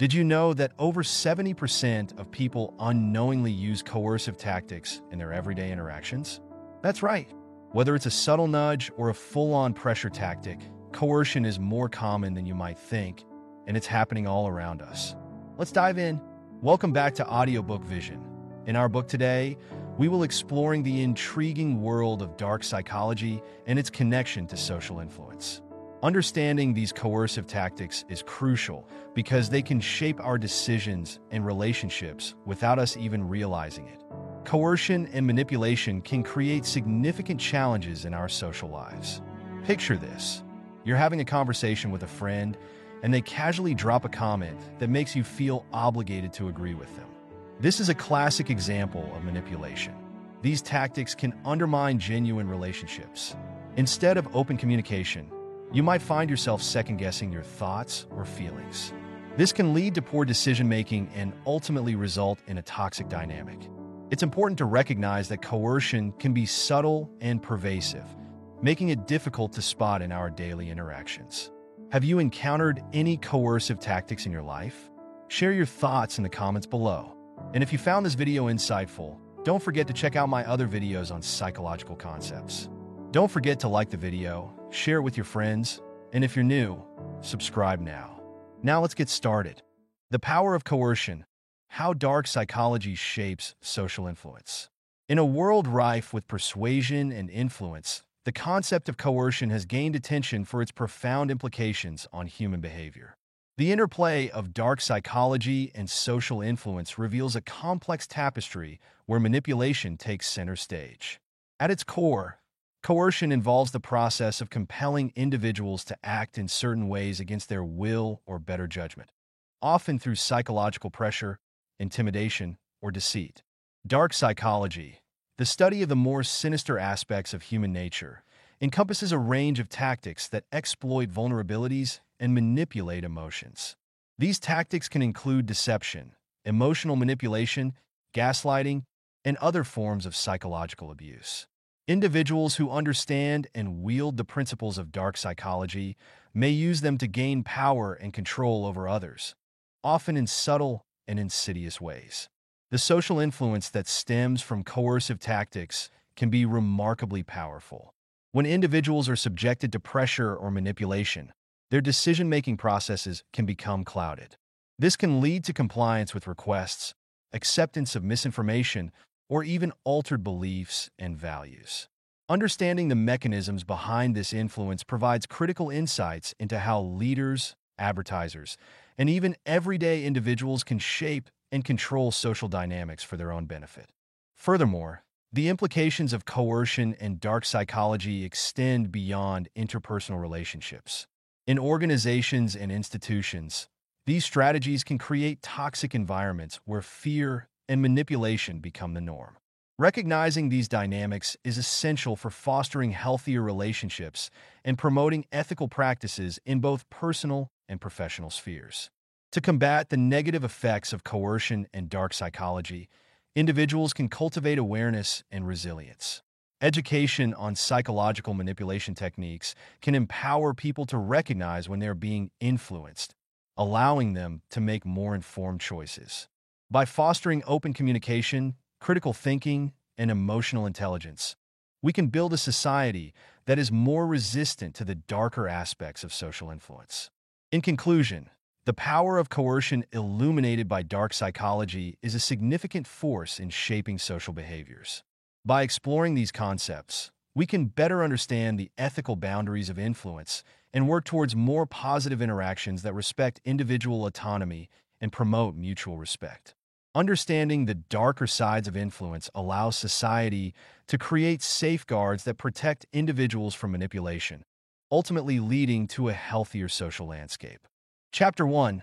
Did you know that over 70% of people unknowingly use coercive tactics in their everyday interactions? That's right. Whether it's a subtle nudge or a full on pressure tactic, coercion is more common than you might think, and it's happening all around us. Let's dive in. Welcome back to Audiobook Vision. In our book today, we will exploring the intriguing world of dark psychology and its connection to social influence. Understanding these coercive tactics is crucial because they can shape our decisions and relationships without us even realizing it. Coercion and manipulation can create significant challenges in our social lives. Picture this. You're having a conversation with a friend, and they casually drop a comment that makes you feel obligated to agree with them. This is a classic example of manipulation. These tactics can undermine genuine relationships. Instead of open communication, you might find yourself second guessing your thoughts or feelings. This can lead to poor decision making and ultimately result in a toxic dynamic. It's important to recognize that coercion can be subtle and pervasive, making it difficult to spot in our daily interactions. Have you encountered any coercive tactics in your life? Share your thoughts in the comments below. And if you found this video insightful, don't forget to check out my other videos on psychological concepts. Don't forget to like the video, share it with your friends, and if you're new, subscribe now. Now let's get started. The power of coercion, how dark psychology shapes social influence. In a world rife with persuasion and influence, the concept of coercion has gained attention for its profound implications on human behavior. The interplay of dark psychology and social influence reveals a complex tapestry where manipulation takes center stage. At its core, Coercion involves the process of compelling individuals to act in certain ways against their will or better judgment, often through psychological pressure, intimidation, or deceit. Dark psychology, the study of the more sinister aspects of human nature, encompasses a range of tactics that exploit vulnerabilities and manipulate emotions. These tactics can include deception, emotional manipulation, gaslighting, and other forms of psychological abuse. Individuals who understand and wield the principles of dark psychology may use them to gain power and control over others, often in subtle and insidious ways. The social influence that stems from coercive tactics can be remarkably powerful. When individuals are subjected to pressure or manipulation, their decision-making processes can become clouded. This can lead to compliance with requests, acceptance of misinformation, or even altered beliefs and values. Understanding the mechanisms behind this influence provides critical insights into how leaders, advertisers, and even everyday individuals can shape and control social dynamics for their own benefit. Furthermore, the implications of coercion and dark psychology extend beyond interpersonal relationships. In organizations and institutions, these strategies can create toxic environments where fear and manipulation become the norm. Recognizing these dynamics is essential for fostering healthier relationships and promoting ethical practices in both personal and professional spheres. To combat the negative effects of coercion and dark psychology, individuals can cultivate awareness and resilience. Education on psychological manipulation techniques can empower people to recognize when they're being influenced, allowing them to make more informed choices. By fostering open communication, critical thinking, and emotional intelligence, we can build a society that is more resistant to the darker aspects of social influence. In conclusion, the power of coercion illuminated by dark psychology is a significant force in shaping social behaviors. By exploring these concepts, we can better understand the ethical boundaries of influence and work towards more positive interactions that respect individual autonomy and promote mutual respect. Understanding the darker sides of influence allows society to create safeguards that protect individuals from manipulation, ultimately leading to a healthier social landscape. Chapter 1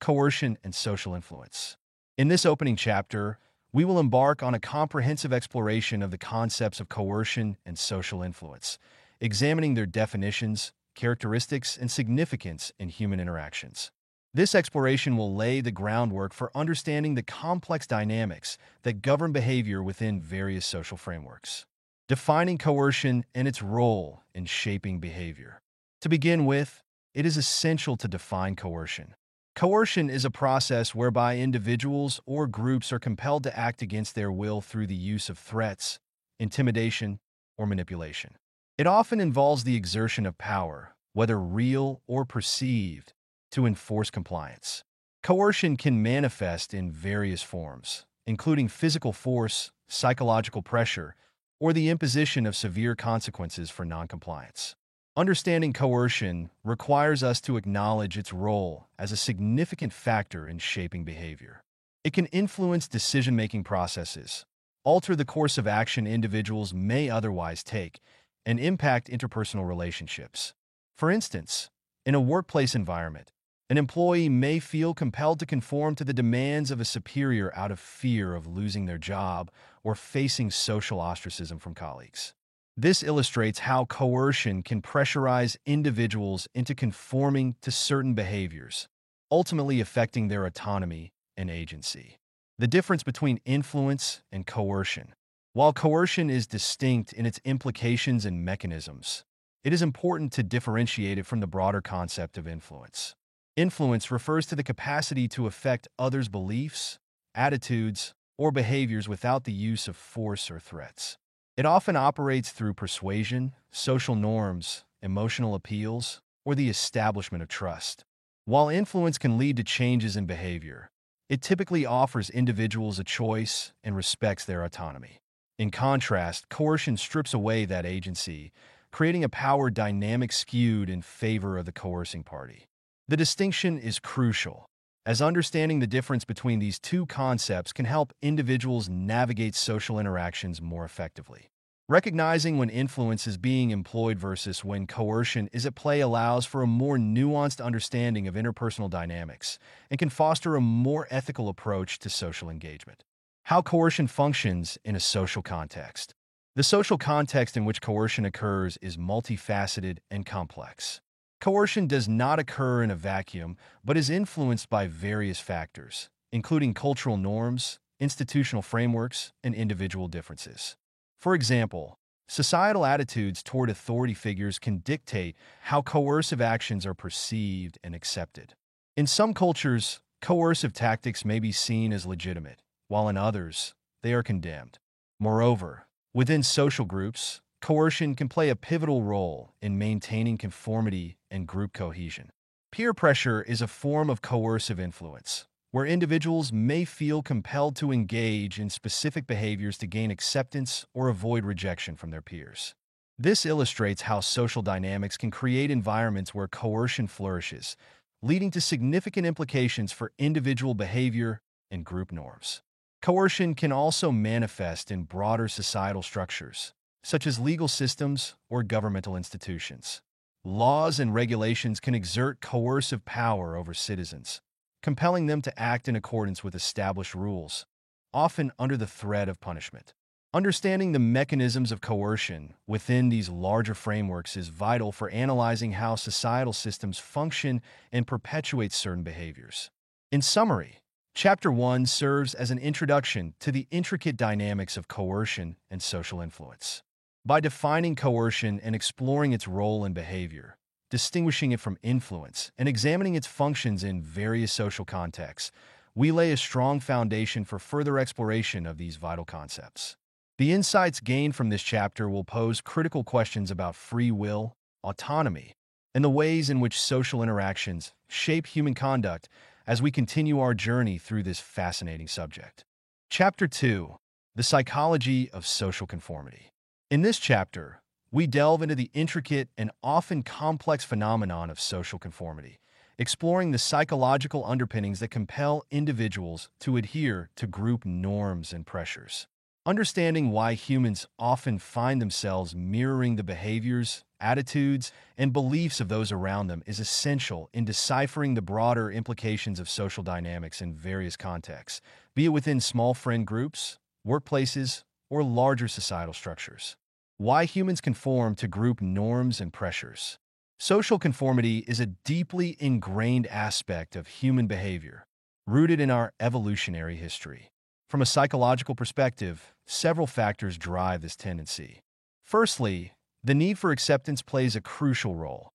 Coercion and Social Influence. In this opening chapter, we will embark on a comprehensive exploration of the concepts of coercion and social influence, examining their definitions, characteristics, and significance in human interactions. This exploration will lay the groundwork for understanding the complex dynamics that govern behavior within various social frameworks, defining coercion and its role in shaping behavior. To begin with, it is essential to define coercion. Coercion is a process whereby individuals or groups are compelled to act against their will through the use of threats, intimidation, or manipulation. It often involves the exertion of power, whether real or perceived, to enforce compliance. Coercion can manifest in various forms, including physical force, psychological pressure, or the imposition of severe consequences for noncompliance. Understanding coercion requires us to acknowledge its role as a significant factor in shaping behavior. It can influence decision-making processes, alter the course of action individuals may otherwise take, and impact interpersonal relationships. For instance, in a workplace environment, an employee may feel compelled to conform to the demands of a superior out of fear of losing their job or facing social ostracism from colleagues. This illustrates how coercion can pressurize individuals into conforming to certain behaviors, ultimately affecting their autonomy and agency. The difference between influence and coercion. While coercion is distinct in its implications and mechanisms, it is important to differentiate it from the broader concept of influence. Influence refers to the capacity to affect others' beliefs, attitudes, or behaviors without the use of force or threats. It often operates through persuasion, social norms, emotional appeals, or the establishment of trust. While influence can lead to changes in behavior, it typically offers individuals a choice and respects their autonomy. In contrast, coercion strips away that agency, creating a power dynamic skewed in favor of the coercing party. The distinction is crucial, as understanding the difference between these two concepts can help individuals navigate social interactions more effectively. Recognizing when influence is being employed versus when coercion is at play allows for a more nuanced understanding of interpersonal dynamics and can foster a more ethical approach to social engagement. How coercion functions in a social context. The social context in which coercion occurs is multifaceted and complex. Coercion does not occur in a vacuum, but is influenced by various factors, including cultural norms, institutional frameworks, and individual differences. For example, societal attitudes toward authority figures can dictate how coercive actions are perceived and accepted. In some cultures, coercive tactics may be seen as legitimate, while in others, they are condemned. Moreover, within social groups, coercion can play a pivotal role in maintaining conformity and group cohesion. Peer pressure is a form of coercive influence, where individuals may feel compelled to engage in specific behaviors to gain acceptance or avoid rejection from their peers. This illustrates how social dynamics can create environments where coercion flourishes, leading to significant implications for individual behavior and group norms. Coercion can also manifest in broader societal structures, such as legal systems or governmental institutions. Laws and regulations can exert coercive power over citizens, compelling them to act in accordance with established rules, often under the threat of punishment. Understanding the mechanisms of coercion within these larger frameworks is vital for analyzing how societal systems function and perpetuate certain behaviors. In summary, Chapter 1 serves as an introduction to the intricate dynamics of coercion and social influence. By defining coercion and exploring its role and behavior, distinguishing it from influence, and examining its functions in various social contexts, we lay a strong foundation for further exploration of these vital concepts. The insights gained from this chapter will pose critical questions about free will, autonomy, and the ways in which social interactions shape human conduct as we continue our journey through this fascinating subject. Chapter 2 The Psychology of Social Conformity. In this chapter, we delve into the intricate and often complex phenomenon of social conformity, exploring the psychological underpinnings that compel individuals to adhere to group norms and pressures. Understanding why humans often find themselves mirroring the behaviors, attitudes, and beliefs of those around them is essential in deciphering the broader implications of social dynamics in various contexts, be it within small friend groups, workplaces, or larger societal structures. Why humans conform to group norms and pressures. Social conformity is a deeply ingrained aspect of human behavior, rooted in our evolutionary history. From a psychological perspective, several factors drive this tendency. Firstly, the need for acceptance plays a crucial role.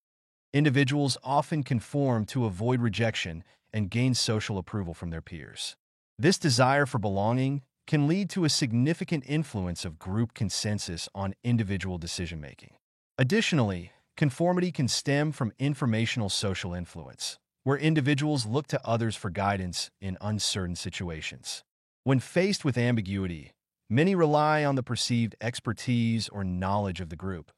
Individuals often conform to avoid rejection and gain social approval from their peers. This desire for belonging can lead to a significant influence of group consensus on individual decision-making. Additionally, conformity can stem from informational social influence, where individuals look to others for guidance in uncertain situations. When faced with ambiguity, many rely on the perceived expertise or knowledge of the group,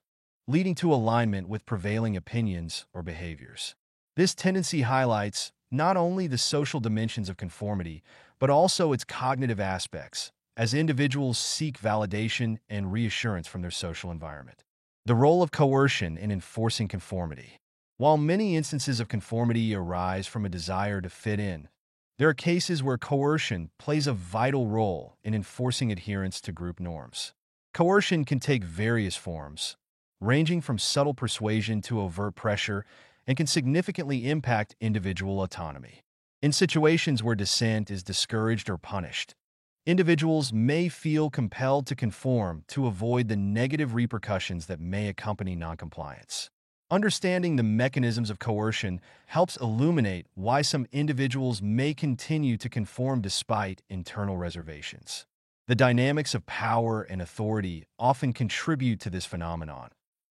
leading to alignment with prevailing opinions or behaviors. This tendency highlights not only the social dimensions of conformity, but also its cognitive aspects, as individuals seek validation and reassurance from their social environment. The role of coercion in enforcing conformity. While many instances of conformity arise from a desire to fit in, there are cases where coercion plays a vital role in enforcing adherence to group norms. Coercion can take various forms, ranging from subtle persuasion to overt pressure, and can significantly impact individual autonomy. In situations where dissent is discouraged or punished, individuals may feel compelled to conform to avoid the negative repercussions that may accompany noncompliance. Understanding the mechanisms of coercion helps illuminate why some individuals may continue to conform despite internal reservations. The dynamics of power and authority often contribute to this phenomenon,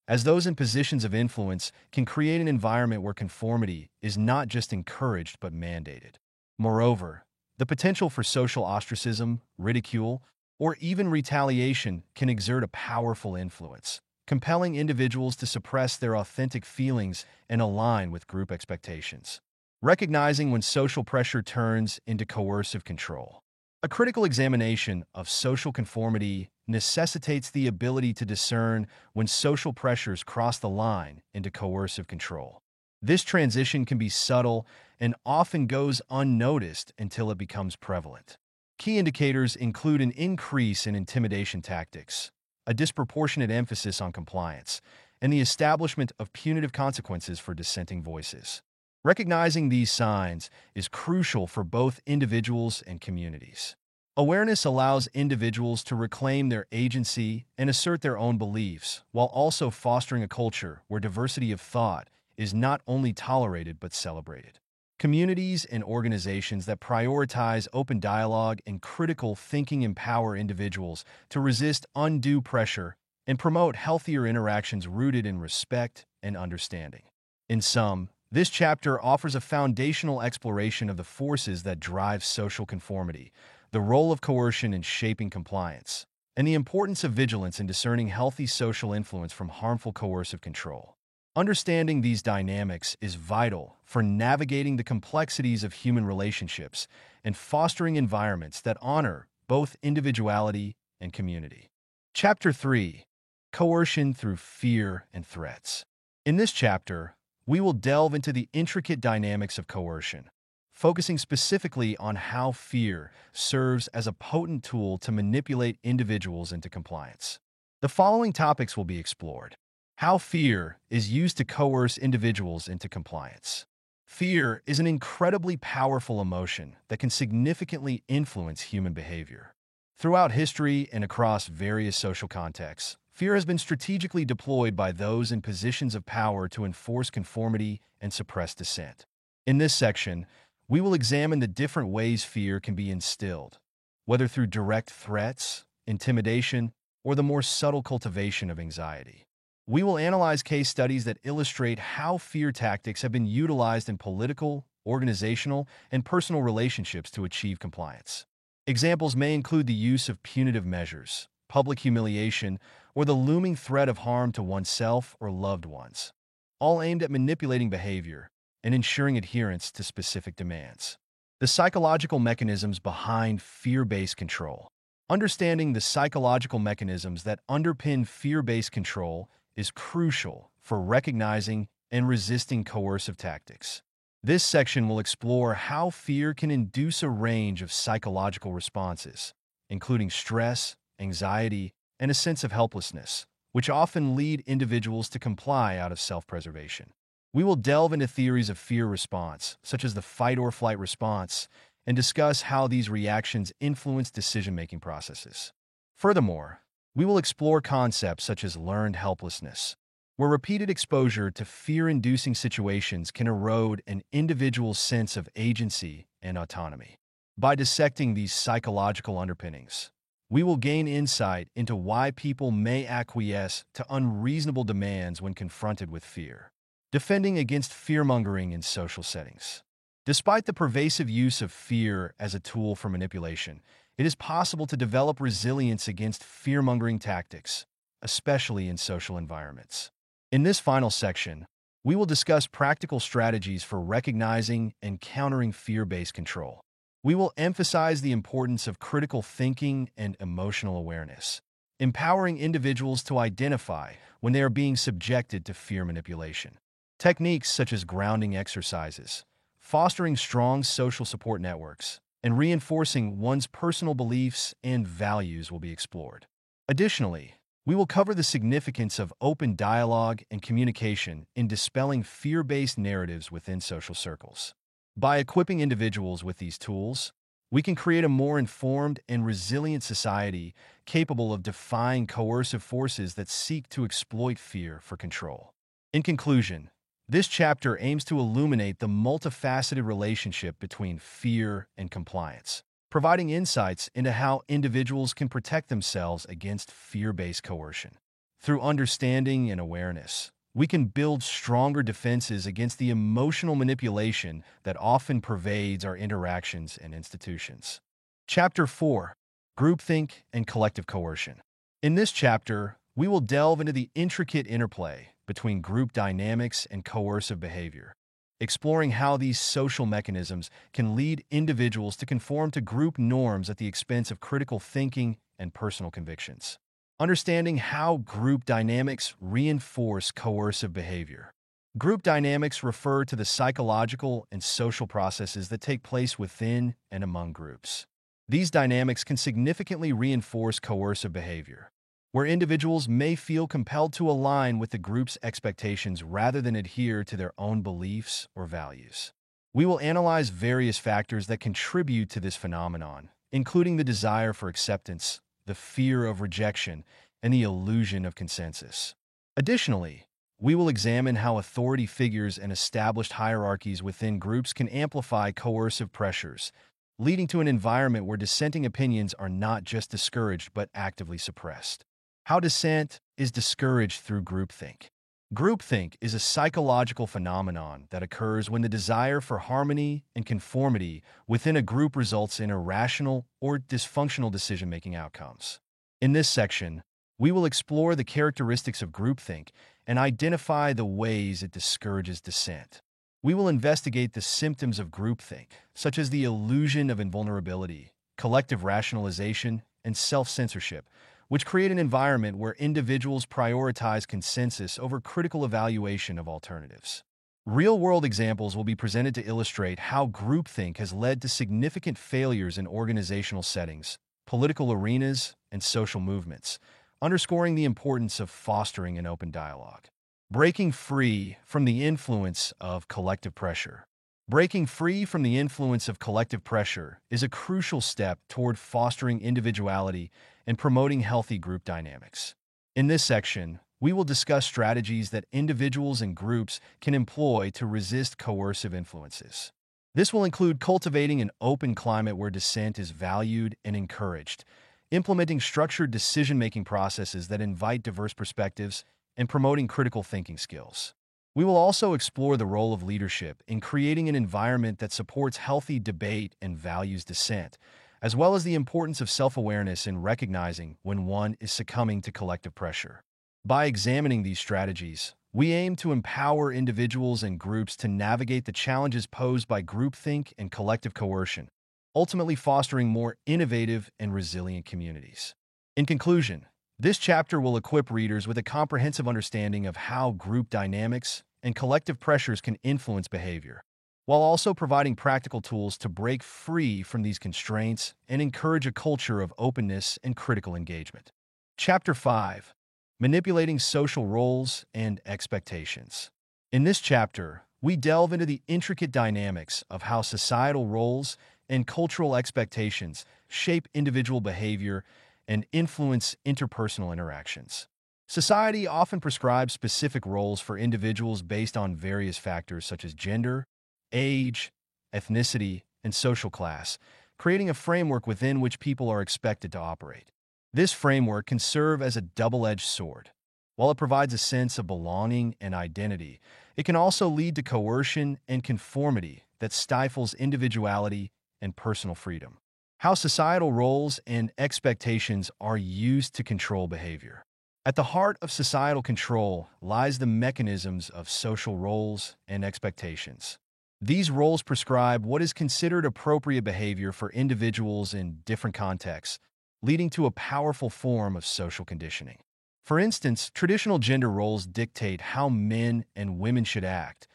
as those in positions of influence can create an environment where conformity is not just encouraged but mandated. Moreover, the potential for social ostracism, ridicule, or even retaliation can exert a powerful influence compelling individuals to suppress their authentic feelings and align with group expectations. Recognizing when social pressure turns into coercive control. A critical examination of social conformity necessitates the ability to discern when social pressures cross the line into coercive control. This transition can be subtle and often goes unnoticed until it becomes prevalent. Key indicators include an increase in intimidation tactics, a disproportionate emphasis on compliance, and the establishment of punitive consequences for dissenting voices. Recognizing these signs is crucial for both individuals and communities. Awareness allows individuals to reclaim their agency and assert their own beliefs, while also fostering a culture where diversity of thought is not only tolerated but celebrated. Communities and organizations that prioritize open dialogue and critical thinking empower individuals to resist undue pressure and promote healthier interactions rooted in respect and understanding. In sum, this chapter offers a foundational exploration of the forces that drive social conformity, the role of coercion in shaping compliance, and the importance of vigilance in discerning healthy social influence from harmful coercive control. Understanding these dynamics is vital for navigating the complexities of human relationships and fostering environments that honor both individuality and community. Chapter 3 Coercion Through Fear and Threats. In this chapter, we will delve into the intricate dynamics of coercion, focusing specifically on how fear serves as a potent tool to manipulate individuals into compliance. The following topics will be explored how fear is used to coerce individuals into compliance. Fear is an incredibly powerful emotion that can significantly influence human behavior. Throughout history and across various social contexts, fear has been strategically deployed by those in positions of power to enforce conformity and suppress dissent. In this section, we will examine the different ways fear can be instilled, whether through direct threats, intimidation, or the more subtle cultivation of anxiety. We will analyze case studies that illustrate how fear tactics have been utilized in political, organizational, and personal relationships to achieve compliance. Examples may include the use of punitive measures, public humiliation, or the looming threat of harm to oneself or loved ones, all aimed at manipulating behavior and ensuring adherence to specific demands. The psychological mechanisms behind fear-based control. Understanding the psychological mechanisms that underpin fear-based control is crucial for recognizing and resisting coercive tactics. This section will explore how fear can induce a range of psychological responses, including stress, anxiety, and a sense of helplessness, which often lead individuals to comply out of self-preservation. We will delve into theories of fear response, such as the fight or flight response, and discuss how these reactions influence decision-making processes. Furthermore, we will explore concepts such as learned helplessness, where repeated exposure to fear-inducing situations can erode an individual's sense of agency and autonomy. By dissecting these psychological underpinnings, we will gain insight into why people may acquiesce to unreasonable demands when confronted with fear. Defending against fear-mongering in social settings. Despite the pervasive use of fear as a tool for manipulation, it is possible to develop resilience against fear-mongering tactics, especially in social environments. In this final section, we will discuss practical strategies for recognizing and countering fear-based control. We will emphasize the importance of critical thinking and emotional awareness, empowering individuals to identify when they are being subjected to fear manipulation. Techniques such as grounding exercises, fostering strong social support networks, and reinforcing one's personal beliefs and values will be explored. Additionally, we will cover the significance of open dialogue and communication in dispelling fear-based narratives within social circles. By equipping individuals with these tools, we can create a more informed and resilient society capable of defying coercive forces that seek to exploit fear for control. In conclusion, this chapter aims to illuminate the multifaceted relationship between fear and compliance providing insights into how individuals can protect themselves against fear-based coercion. Through understanding and awareness, we can build stronger defenses against the emotional manipulation that often pervades our interactions and institutions. Chapter 4 Groupthink and Collective Coercion. In this chapter, we will delve into the intricate interplay between group dynamics and coercive behavior, exploring how these social mechanisms can lead individuals to conform to group norms at the expense of critical thinking and personal convictions. Understanding how group dynamics reinforce coercive behavior. Group dynamics refer to the psychological and social processes that take place within and among groups. These dynamics can significantly reinforce coercive behavior, where individuals may feel compelled to align with the group's expectations rather than adhere to their own beliefs or values. We will analyze various factors that contribute to this phenomenon, including the desire for acceptance, the fear of rejection, and the illusion of consensus. Additionally, we will examine how authority figures and established hierarchies within groups can amplify coercive pressures, leading to an environment where dissenting opinions are not just discouraged but actively suppressed. How dissent is discouraged through groupthink. Groupthink is a psychological phenomenon that occurs when the desire for harmony and conformity within a group results in irrational or dysfunctional decision-making outcomes. In this section, we will explore the characteristics of groupthink and identify the ways it discourages dissent. We will investigate the symptoms of groupthink, such as the illusion of invulnerability, collective rationalization, and self-censorship, which create an environment where individuals prioritize consensus over critical evaluation of alternatives. Real-world examples will be presented to illustrate how groupthink has led to significant failures in organizational settings, political arenas, and social movements, underscoring the importance of fostering an open dialogue. Breaking free from the influence of collective pressure. Breaking free from the influence of collective pressure is a crucial step toward fostering individuality and promoting healthy group dynamics. In this section, we will discuss strategies that individuals and groups can employ to resist coercive influences. This will include cultivating an open climate where dissent is valued and encouraged, implementing structured decision-making processes that invite diverse perspectives, and promoting critical thinking skills. We will also explore the role of leadership in creating an environment that supports healthy debate and values dissent, as well as the importance of self-awareness in recognizing when one is succumbing to collective pressure. By examining these strategies, we aim to empower individuals and groups to navigate the challenges posed by groupthink and collective coercion, ultimately fostering more innovative and resilient communities. In conclusion, this chapter will equip readers with a comprehensive understanding of how group dynamics and collective pressures can influence behavior, while also providing practical tools to break free from these constraints and encourage a culture of openness and critical engagement. Chapter 5 Manipulating Social Roles and Expectations. In this chapter, we delve into the intricate dynamics of how societal roles and cultural expectations shape individual behavior and influence interpersonal interactions. Society often prescribes specific roles for individuals based on various factors such as gender, age, ethnicity, and social class, creating a framework within which people are expected to operate. This framework can serve as a double-edged sword. While it provides a sense of belonging and identity, it can also lead to coercion and conformity that stifles individuality and personal freedom. How societal roles and expectations are used to control behavior. At the heart of societal control lies the mechanisms of social roles and expectations. These roles prescribe what is considered appropriate behavior for individuals in different contexts, leading to a powerful form of social conditioning. For instance, traditional gender roles dictate how men and women should act,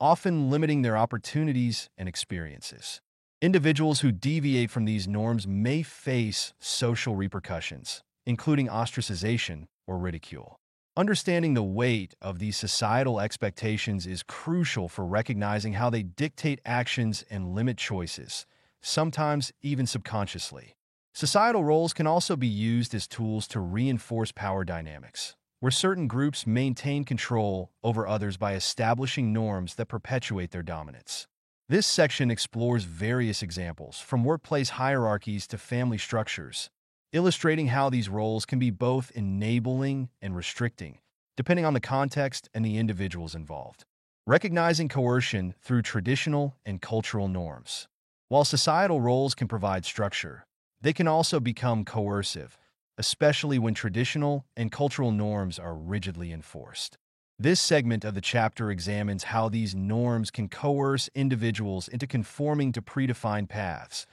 often limiting their opportunities and experiences. Individuals who deviate from these norms may face social repercussions, including ostracization or ridicule. Understanding the weight of these societal expectations is crucial for recognizing how they dictate actions and limit choices, sometimes even subconsciously. Societal roles can also be used as tools to reinforce power dynamics, where certain groups maintain control over others by establishing norms that perpetuate their dominance. This section explores various examples, from workplace hierarchies to family structures, illustrating how these roles can be both enabling and restricting, depending on the context and the individuals involved. Recognizing coercion through traditional and cultural norms. While societal roles can provide structure, they can also become coercive, especially when traditional and cultural norms are rigidly enforced. This segment of the chapter examines how these norms can coerce individuals into conforming to predefined paths,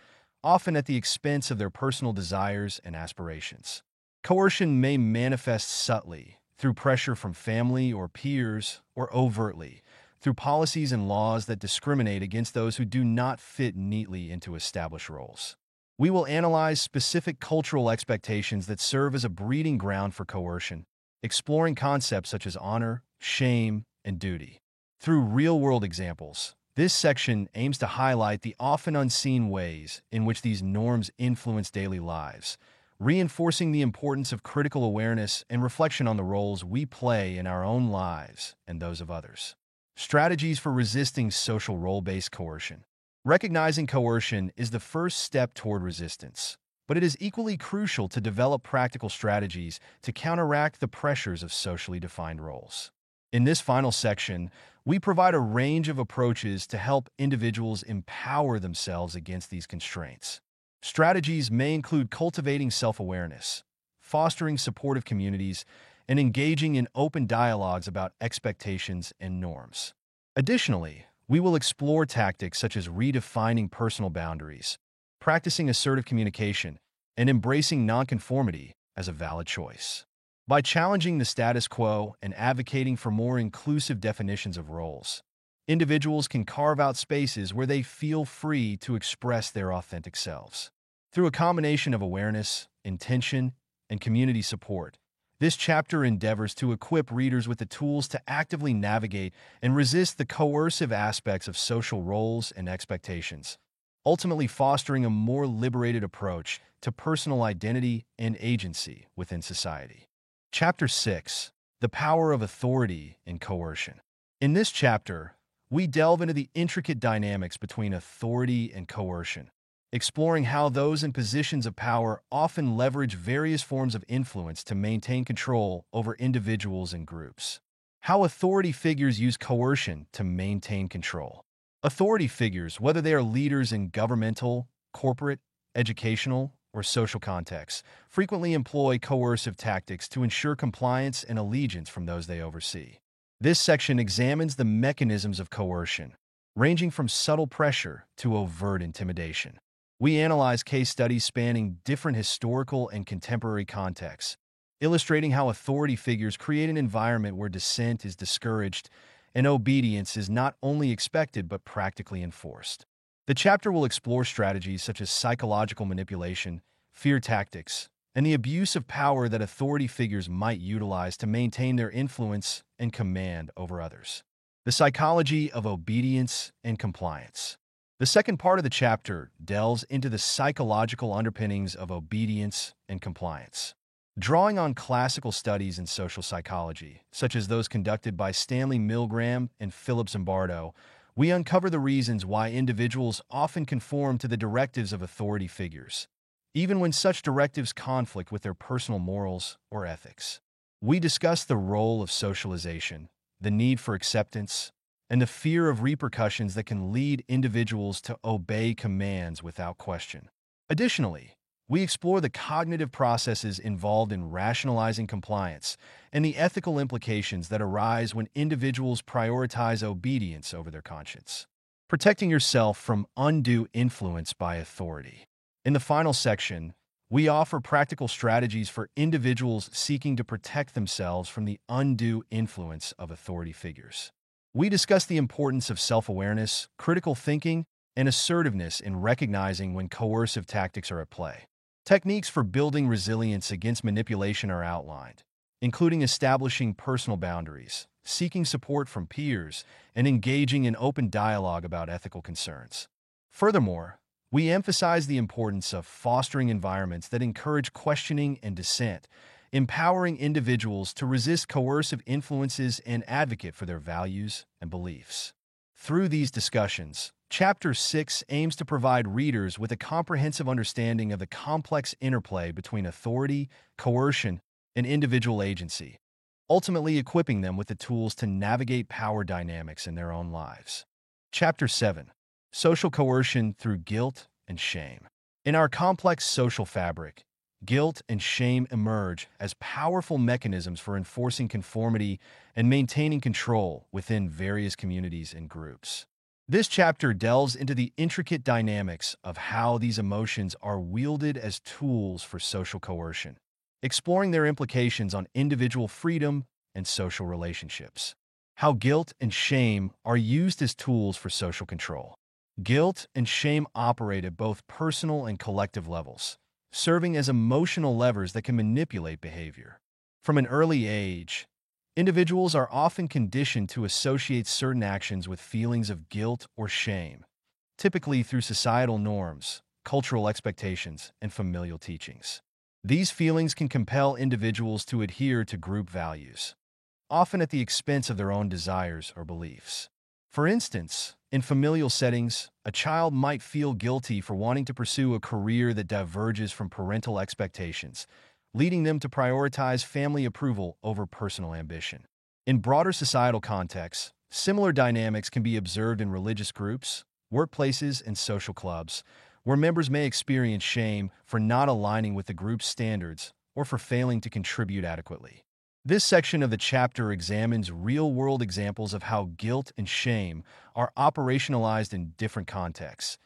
often at the expense of their personal desires and aspirations. Coercion may manifest subtly, through pressure from family or peers, or overtly, through policies and laws that discriminate against those who do not fit neatly into established roles. We will analyze specific cultural expectations that serve as a breeding ground for coercion, exploring concepts such as honor, shame, and duty. Through real-world examples, this section aims to highlight the often unseen ways in which these norms influence daily lives, reinforcing the importance of critical awareness and reflection on the roles we play in our own lives and those of others. Strategies for resisting social role-based coercion. Recognizing coercion is the first step toward resistance, but it is equally crucial to develop practical strategies to counteract the pressures of socially defined roles. In this final section, we provide a range of approaches to help individuals empower themselves against these constraints. Strategies may include cultivating self-awareness, fostering supportive communities, and engaging in open dialogues about expectations and norms. Additionally, we will explore tactics such as redefining personal boundaries, practicing assertive communication, and embracing nonconformity as a valid choice. By challenging the status quo and advocating for more inclusive definitions of roles, individuals can carve out spaces where they feel free to express their authentic selves. Through a combination of awareness, intention, and community support, this chapter endeavors to equip readers with the tools to actively navigate and resist the coercive aspects of social roles and expectations, ultimately fostering a more liberated approach to personal identity and agency within society. Chapter 6 The Power of Authority and Coercion. In this chapter, we delve into the intricate dynamics between authority and coercion, exploring how those in positions of power often leverage various forms of influence to maintain control over individuals and groups. How authority figures use coercion to maintain control. Authority figures, whether they are leaders in governmental, corporate, educational, or social contexts, frequently employ coercive tactics to ensure compliance and allegiance from those they oversee. This section examines the mechanisms of coercion, ranging from subtle pressure to overt intimidation. We analyze case studies spanning different historical and contemporary contexts, illustrating how authority figures create an environment where dissent is discouraged and obedience is not only expected but practically enforced. The chapter will explore strategies such as psychological manipulation, fear tactics, and the abuse of power that authority figures might utilize to maintain their influence and command over others. The psychology of obedience and compliance. The second part of the chapter delves into the psychological underpinnings of obedience and compliance. Drawing on classical studies in social psychology, such as those conducted by Stanley Milgram and Philip Zimbardo, we uncover the reasons why individuals often conform to the directives of authority figures, even when such directives conflict with their personal morals or ethics. We discuss the role of socialization, the need for acceptance, and the fear of repercussions that can lead individuals to obey commands without question. Additionally, we explore the cognitive processes involved in rationalizing compliance and the ethical implications that arise when individuals prioritize obedience over their conscience. Protecting yourself from undue influence by authority. In the final section, we offer practical strategies for individuals seeking to protect themselves from the undue influence of authority figures. We discuss the importance of self awareness, critical thinking, and assertiveness in recognizing when coercive tactics are at play. Techniques for building resilience against manipulation are outlined, including establishing personal boundaries, seeking support from peers, and engaging in open dialogue about ethical concerns. Furthermore, we emphasize the importance of fostering environments that encourage questioning and dissent, empowering individuals to resist coercive influences and advocate for their values and beliefs. Through these discussions, Chapter 6 aims to provide readers with a comprehensive understanding of the complex interplay between authority, coercion, and individual agency, ultimately equipping them with the tools to navigate power dynamics in their own lives. Chapter 7 Social Coercion Through Guilt and Shame. In our complex social fabric, guilt and shame emerge as powerful mechanisms for enforcing conformity and maintaining control within various communities and groups. This chapter delves into the intricate dynamics of how these emotions are wielded as tools for social coercion, exploring their implications on individual freedom and social relationships. How guilt and shame are used as tools for social control. Guilt and shame operate at both personal and collective levels, serving as emotional levers that can manipulate behavior. From an early age, Individuals are often conditioned to associate certain actions with feelings of guilt or shame, typically through societal norms, cultural expectations, and familial teachings. These feelings can compel individuals to adhere to group values, often at the expense of their own desires or beliefs. For instance, in familial settings, a child might feel guilty for wanting to pursue a career that diverges from parental expectations, leading them to prioritize family approval over personal ambition. In broader societal contexts, similar dynamics can be observed in religious groups, workplaces, and social clubs, where members may experience shame for not aligning with the group's standards or for failing to contribute adequately. This section of the chapter examines real-world examples of how guilt and shame are operationalized in different contexts,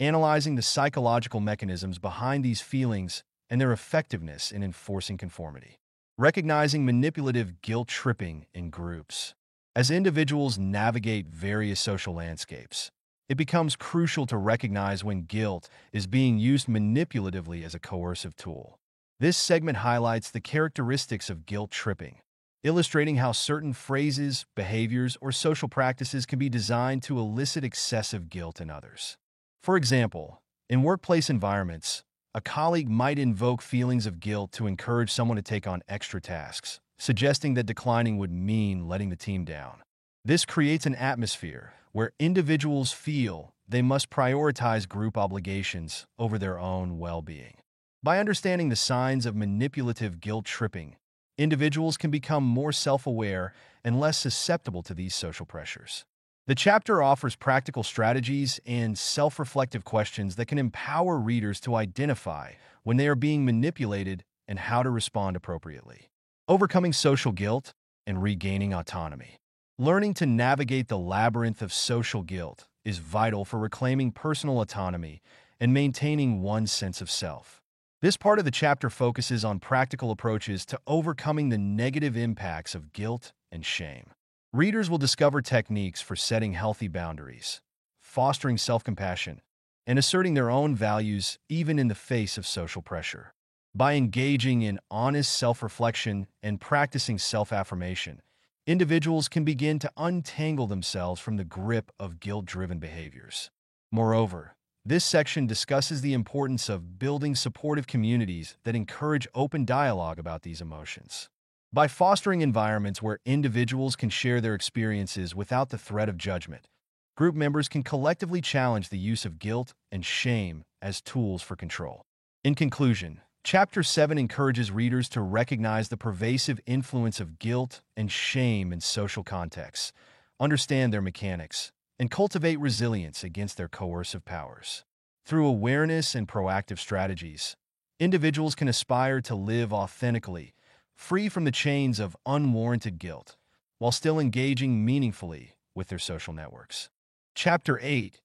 analyzing the psychological mechanisms behind these feelings and their effectiveness in enforcing conformity. Recognizing manipulative guilt tripping in groups. As individuals navigate various social landscapes, it becomes crucial to recognize when guilt is being used manipulatively as a coercive tool. This segment highlights the characteristics of guilt tripping, illustrating how certain phrases, behaviors, or social practices can be designed to elicit excessive guilt in others. For example, in workplace environments, a colleague might invoke feelings of guilt to encourage someone to take on extra tasks, suggesting that declining would mean letting the team down. This creates an atmosphere where individuals feel they must prioritize group obligations over their own well-being. By understanding the signs of manipulative guilt tripping, individuals can become more self-aware and less susceptible to these social pressures. The chapter offers practical strategies and self-reflective questions that can empower readers to identify when they are being manipulated and how to respond appropriately. Overcoming social guilt and regaining autonomy. Learning to navigate the labyrinth of social guilt is vital for reclaiming personal autonomy and maintaining one's sense of self. This part of the chapter focuses on practical approaches to overcoming the negative impacts of guilt and shame. Readers will discover techniques for setting healthy boundaries, fostering self-compassion, and asserting their own values even in the face of social pressure. By engaging in honest self-reflection and practicing self-affirmation, individuals can begin to untangle themselves from the grip of guilt-driven behaviors. Moreover, This section discusses the importance of building supportive communities that encourage open dialogue about these emotions. By fostering environments where individuals can share their experiences without the threat of judgment, group members can collectively challenge the use of guilt and shame as tools for control. In conclusion, Chapter 7 encourages readers to recognize the pervasive influence of guilt and shame in social contexts, understand their mechanics, and cultivate resilience against their coercive powers. Through awareness and proactive strategies, individuals can aspire to live authentically, free from the chains of unwarranted guilt, while still engaging meaningfully with their social networks. Chapter 8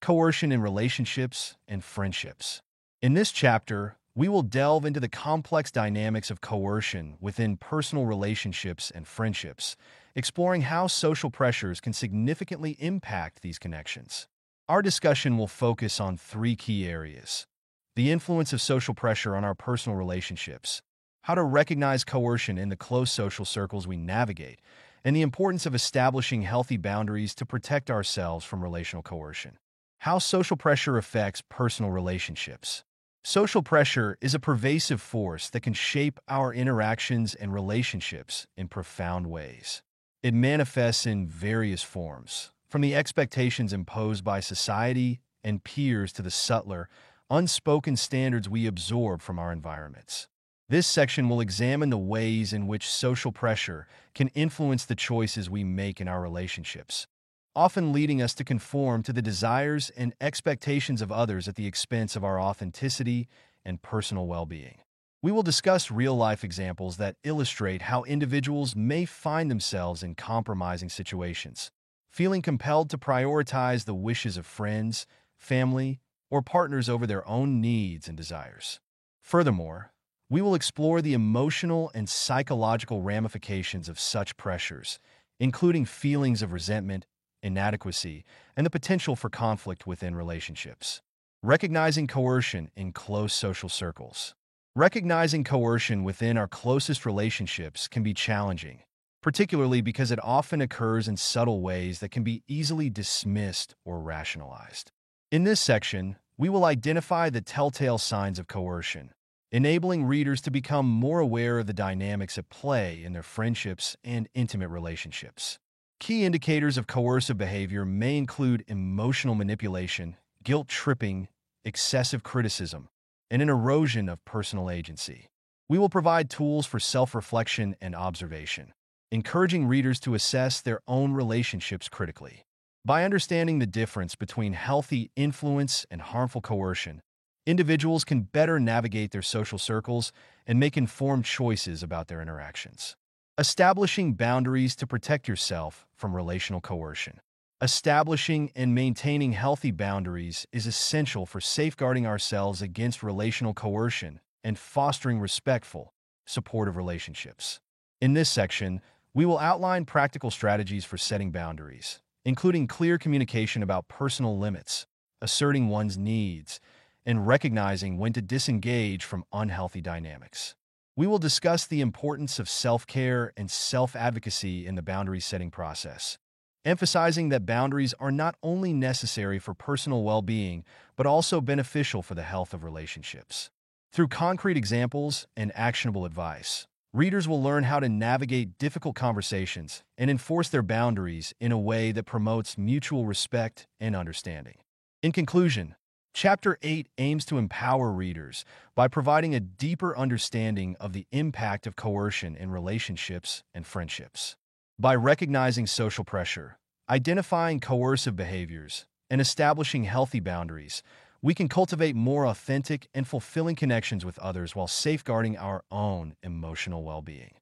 Coercion in Relationships and Friendships. In this chapter, we will delve into the complex dynamics of coercion within personal relationships and friendships, exploring how social pressures can significantly impact these connections. Our discussion will focus on three key areas the influence of social pressure on our personal relationships, how to recognize coercion in the close social circles we navigate, and the importance of establishing healthy boundaries to protect ourselves from relational coercion. How social pressure affects personal relationships. Social pressure is a pervasive force that can shape our interactions and relationships in profound ways. It manifests in various forms, from the expectations imposed by society and peers to the subtler, unspoken standards we absorb from our environments. This section will examine the ways in which social pressure can influence the choices we make in our relationships, often leading us to conform to the desires and expectations of others at the expense of our authenticity and personal well being. We will discuss real life examples that illustrate how individuals may find themselves in compromising situations, feeling compelled to prioritize the wishes of friends, family, or partners over their own needs and desires. Furthermore, we will explore the emotional and psychological ramifications of such pressures, including feelings of resentment, inadequacy, and the potential for conflict within relationships. Recognizing coercion in close social circles. Recognizing coercion within our closest relationships can be challenging, particularly because it often occurs in subtle ways that can be easily dismissed or rationalized. In this section, we will identify the telltale signs of coercion, enabling readers to become more aware of the dynamics at play in their friendships and intimate relationships. Key indicators of coercive behavior may include emotional manipulation, guilt tripping, excessive criticism, and an erosion of personal agency. We will provide tools for self reflection and observation, encouraging readers to assess their own relationships critically. By understanding the difference between healthy influence and harmful coercion, individuals can better navigate their social circles and make informed choices about their interactions. Establishing boundaries to protect yourself from relational coercion. Establishing and maintaining healthy boundaries is essential for safeguarding ourselves against relational coercion and fostering respectful, supportive relationships. In this section, we will outline practical strategies for setting boundaries, including clear communication about personal limits, asserting one's needs, and recognizing when to disengage from unhealthy dynamics. We will discuss the importance of self care and self advocacy in the boundary setting process, emphasizing that boundaries are not only necessary for personal well being, but also beneficial for the health of relationships. Through concrete examples and actionable advice, readers will learn how to navigate difficult conversations and enforce their boundaries in a way that promotes mutual respect and understanding. In conclusion, Chapter 8 aims to empower readers by providing a deeper understanding of the impact of coercion in relationships and friendships. By recognizing social pressure, identifying coercive behaviors, and establishing healthy boundaries, we can cultivate more authentic and fulfilling connections with others while safeguarding our own emotional well being.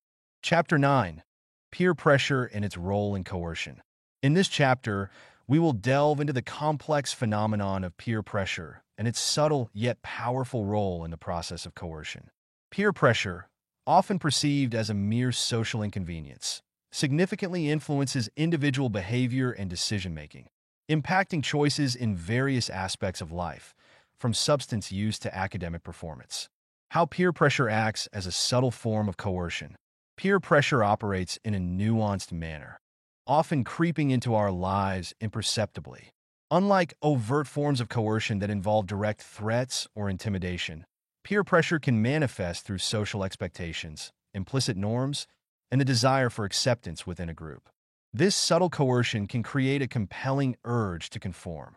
Chapter 9 Peer Pressure and its Role in Coercion. In this chapter, we will delve into the complex phenomenon of peer pressure and its subtle yet powerful role in the process of coercion. Peer pressure, often perceived as a mere social inconvenience, significantly influences individual behavior and decision making, impacting choices in various aspects of life, from substance use to academic performance. How peer pressure acts as a subtle form of coercion. Peer pressure operates in a nuanced manner, often creeping into our lives imperceptibly. Unlike overt forms of coercion that involve direct threats or intimidation, peer pressure can manifest through social expectations, implicit norms, and the desire for acceptance within a group. This subtle coercion can create a compelling urge to conform,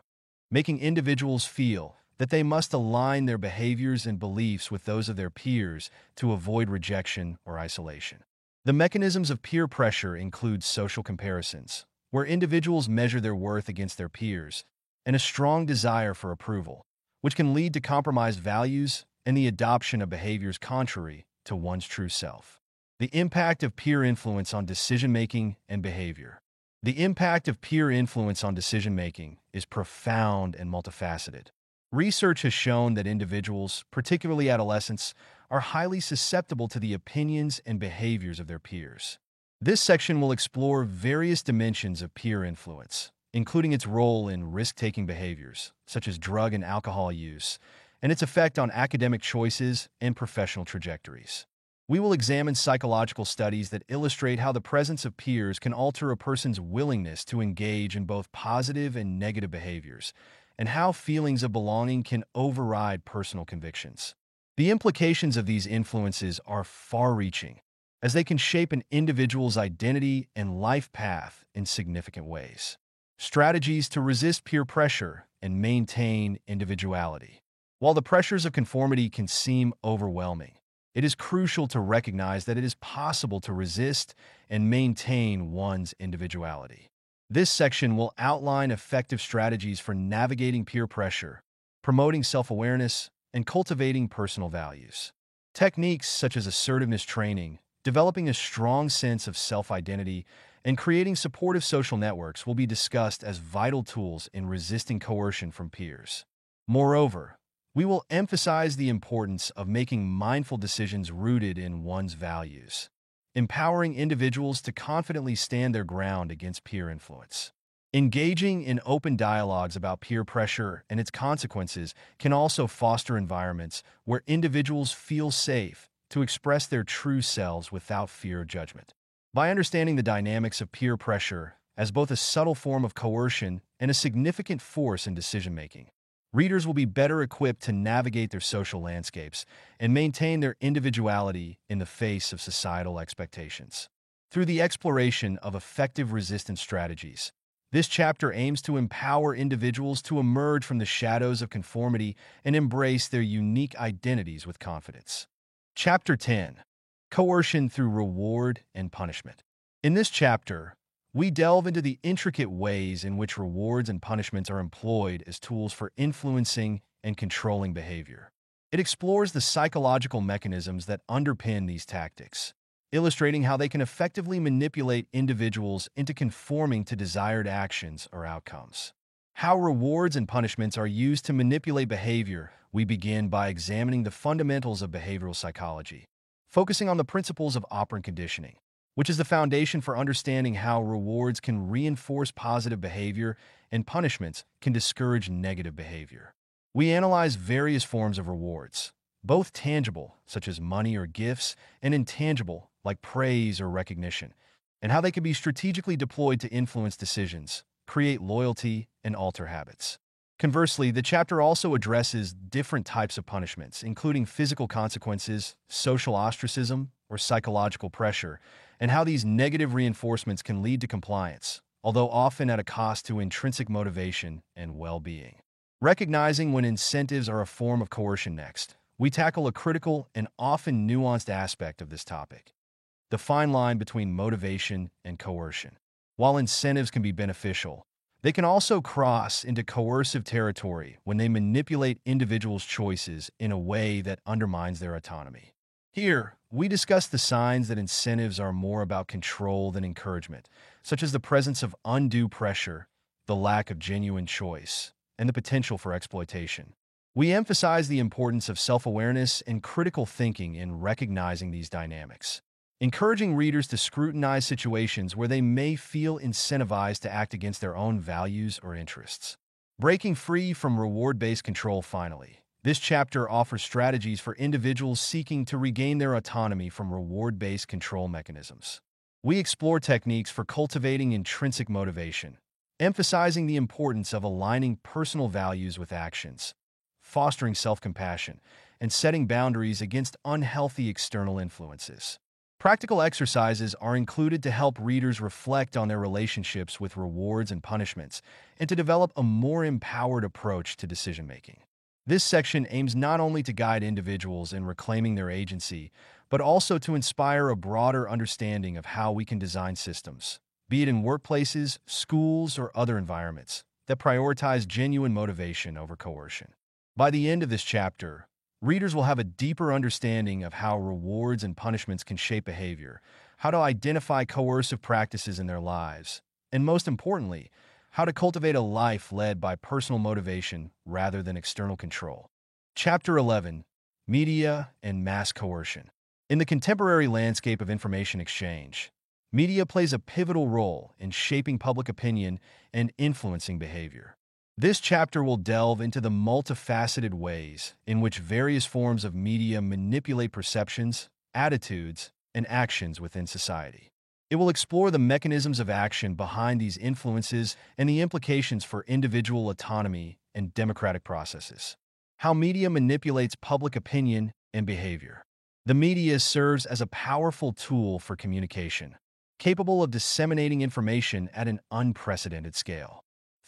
making individuals feel that they must align their behaviors and beliefs with those of their peers to avoid rejection or isolation. The mechanisms of peer pressure include social comparisons, where individuals measure their worth against their peers, and a strong desire for approval, which can lead to compromised values and the adoption of behaviors contrary to one's true self. The impact of peer influence on decision-making and behavior. The impact of peer influence on decision-making is profound and multifaceted. Research has shown that individuals, particularly adolescents, are highly susceptible to the opinions and behaviors of their peers. This section will explore various dimensions of peer influence, including its role in risk-taking behaviors, such as drug and alcohol use, and its effect on academic choices and professional trajectories. We will examine psychological studies that illustrate how the presence of peers can alter a person's willingness to engage in both positive and negative behaviors, and how feelings of belonging can override personal convictions. The implications of these influences are far-reaching, as they can shape an individual's identity and life path in significant ways. Strategies to resist peer pressure and maintain individuality. While the pressures of conformity can seem overwhelming, it is crucial to recognize that it is possible to resist and maintain one's individuality. This section will outline effective strategies for navigating peer pressure, promoting self-awareness, and cultivating personal values. Techniques such as assertiveness training, Developing a strong sense of self-identity and creating supportive social networks will be discussed as vital tools in resisting coercion from peers. Moreover, we will emphasize the importance of making mindful decisions rooted in one's values, empowering individuals to confidently stand their ground against peer influence. Engaging in open dialogues about peer pressure and its consequences can also foster environments where individuals feel safe to express their true selves without fear of judgment. By understanding the dynamics of peer pressure as both a subtle form of coercion and a significant force in decision-making, readers will be better equipped to navigate their social landscapes and maintain their individuality in the face of societal expectations. Through the exploration of effective resistance strategies, this chapter aims to empower individuals to emerge from the shadows of conformity and embrace their unique identities with confidence. Chapter 10 Coercion through Reward and Punishment. In this chapter, we delve into the intricate ways in which rewards and punishments are employed as tools for influencing and controlling behavior. It explores the psychological mechanisms that underpin these tactics, illustrating how they can effectively manipulate individuals into conforming to desired actions or outcomes. How rewards and punishments are used to manipulate behavior we begin by examining the fundamentals of behavioral psychology, focusing on the principles of operant conditioning, which is the foundation for understanding how rewards can reinforce positive behavior and punishments can discourage negative behavior. We analyze various forms of rewards, both tangible, such as money or gifts, and intangible, like praise or recognition, and how they can be strategically deployed to influence decisions, create loyalty, and alter habits. Conversely, the chapter also addresses different types of punishments, including physical consequences, social ostracism, or psychological pressure, and how these negative reinforcements can lead to compliance, although often at a cost to intrinsic motivation and well-being. Recognizing when incentives are a form of coercion next, we tackle a critical and often nuanced aspect of this topic, the fine line between motivation and coercion. While incentives can be beneficial, they can also cross into coercive territory when they manipulate individuals' choices in a way that undermines their autonomy. Here, we discuss the signs that incentives are more about control than encouragement, such as the presence of undue pressure, the lack of genuine choice, and the potential for exploitation. We emphasize the importance of self-awareness and critical thinking in recognizing these dynamics encouraging readers to scrutinize situations where they may feel incentivized to act against their own values or interests. Breaking free from reward-based control finally. This chapter offers strategies for individuals seeking to regain their autonomy from reward-based control mechanisms. We explore techniques for cultivating intrinsic motivation, emphasizing the importance of aligning personal values with actions, fostering self-compassion, and setting boundaries against unhealthy external influences. Practical exercises are included to help readers reflect on their relationships with rewards and punishments and to develop a more empowered approach to decision-making. This section aims not only to guide individuals in reclaiming their agency, but also to inspire a broader understanding of how we can design systems, be it in workplaces, schools, or other environments, that prioritize genuine motivation over coercion. By the end of this chapter, Readers will have a deeper understanding of how rewards and punishments can shape behavior, how to identify coercive practices in their lives, and most importantly, how to cultivate a life led by personal motivation rather than external control. Chapter 11 Media and Mass Coercion. In the contemporary landscape of information exchange, media plays a pivotal role in shaping public opinion and influencing behavior. This chapter will delve into the multifaceted ways in which various forms of media manipulate perceptions, attitudes, and actions within society. It will explore the mechanisms of action behind these influences and the implications for individual autonomy and democratic processes. How media manipulates public opinion and behavior. The media serves as a powerful tool for communication, capable of disseminating information at an unprecedented scale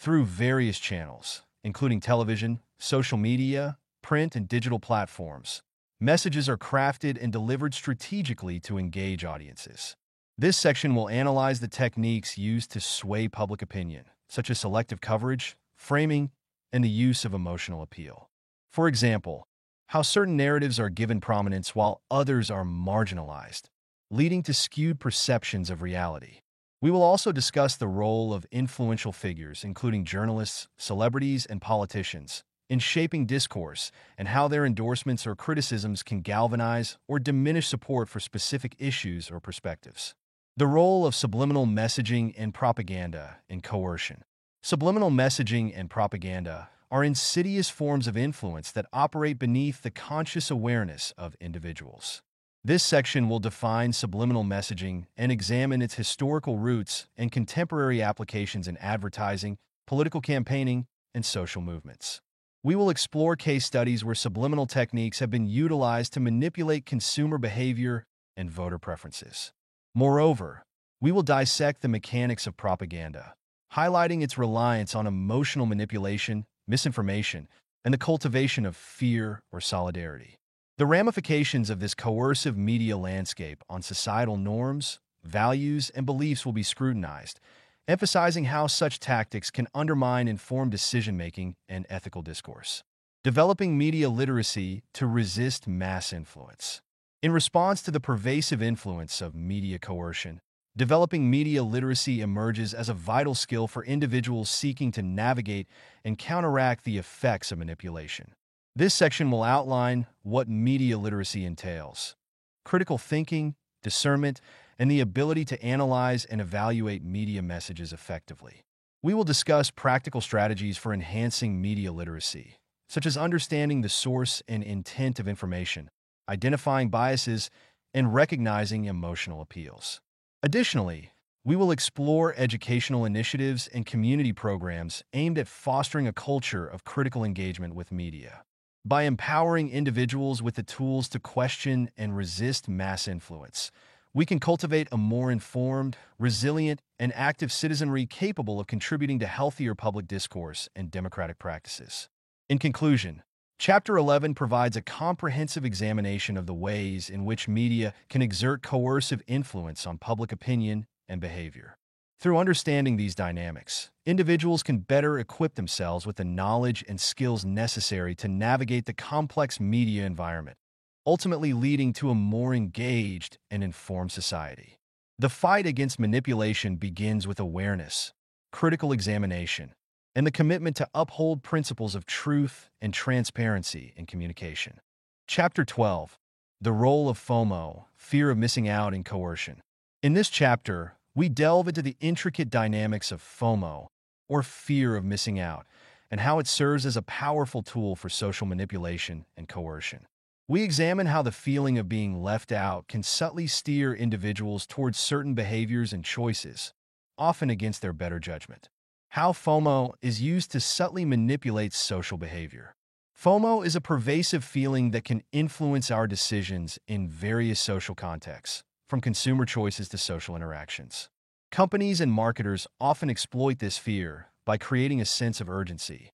through various channels, including television, social media, print, and digital platforms. Messages are crafted and delivered strategically to engage audiences. This section will analyze the techniques used to sway public opinion, such as selective coverage, framing, and the use of emotional appeal. For example, how certain narratives are given prominence while others are marginalized, leading to skewed perceptions of reality. We will also discuss the role of influential figures, including journalists, celebrities, and politicians, in shaping discourse and how their endorsements or criticisms can galvanize or diminish support for specific issues or perspectives. The role of subliminal messaging and propaganda in coercion. Subliminal messaging and propaganda are insidious forms of influence that operate beneath the conscious awareness of individuals. This section will define subliminal messaging and examine its historical roots and contemporary applications in advertising, political campaigning, and social movements. We will explore case studies where subliminal techniques have been utilized to manipulate consumer behavior and voter preferences. Moreover, we will dissect the mechanics of propaganda, highlighting its reliance on emotional manipulation, misinformation, and the cultivation of fear or solidarity. The ramifications of this coercive media landscape on societal norms, values, and beliefs will be scrutinized, emphasizing how such tactics can undermine informed decision-making and ethical discourse. Developing media literacy to resist mass influence. In response to the pervasive influence of media coercion, developing media literacy emerges as a vital skill for individuals seeking to navigate and counteract the effects of manipulation. This section will outline what media literacy entails critical thinking, discernment, and the ability to analyze and evaluate media messages effectively. We will discuss practical strategies for enhancing media literacy, such as understanding the source and intent of information, identifying biases, and recognizing emotional appeals. Additionally, we will explore educational initiatives and community programs aimed at fostering a culture of critical engagement with media. By empowering individuals with the tools to question and resist mass influence, we can cultivate a more informed, resilient, and active citizenry capable of contributing to healthier public discourse and democratic practices. In conclusion, Chapter 11 provides a comprehensive examination of the ways in which media can exert coercive influence on public opinion and behavior. Through understanding these dynamics, individuals can better equip themselves with the knowledge and skills necessary to navigate the complex media environment, ultimately leading to a more engaged and informed society. The fight against manipulation begins with awareness, critical examination, and the commitment to uphold principles of truth and transparency in communication. Chapter 12 The Role of FOMO, Fear of Missing Out and Coercion. In this chapter, we delve into the intricate dynamics of FOMO, or fear of missing out, and how it serves as a powerful tool for social manipulation and coercion. We examine how the feeling of being left out can subtly steer individuals towards certain behaviors and choices, often against their better judgment. How FOMO is used to subtly manipulate social behavior. FOMO is a pervasive feeling that can influence our decisions in various social contexts, from consumer choices to social interactions. Companies and marketers often exploit this fear by creating a sense of urgency.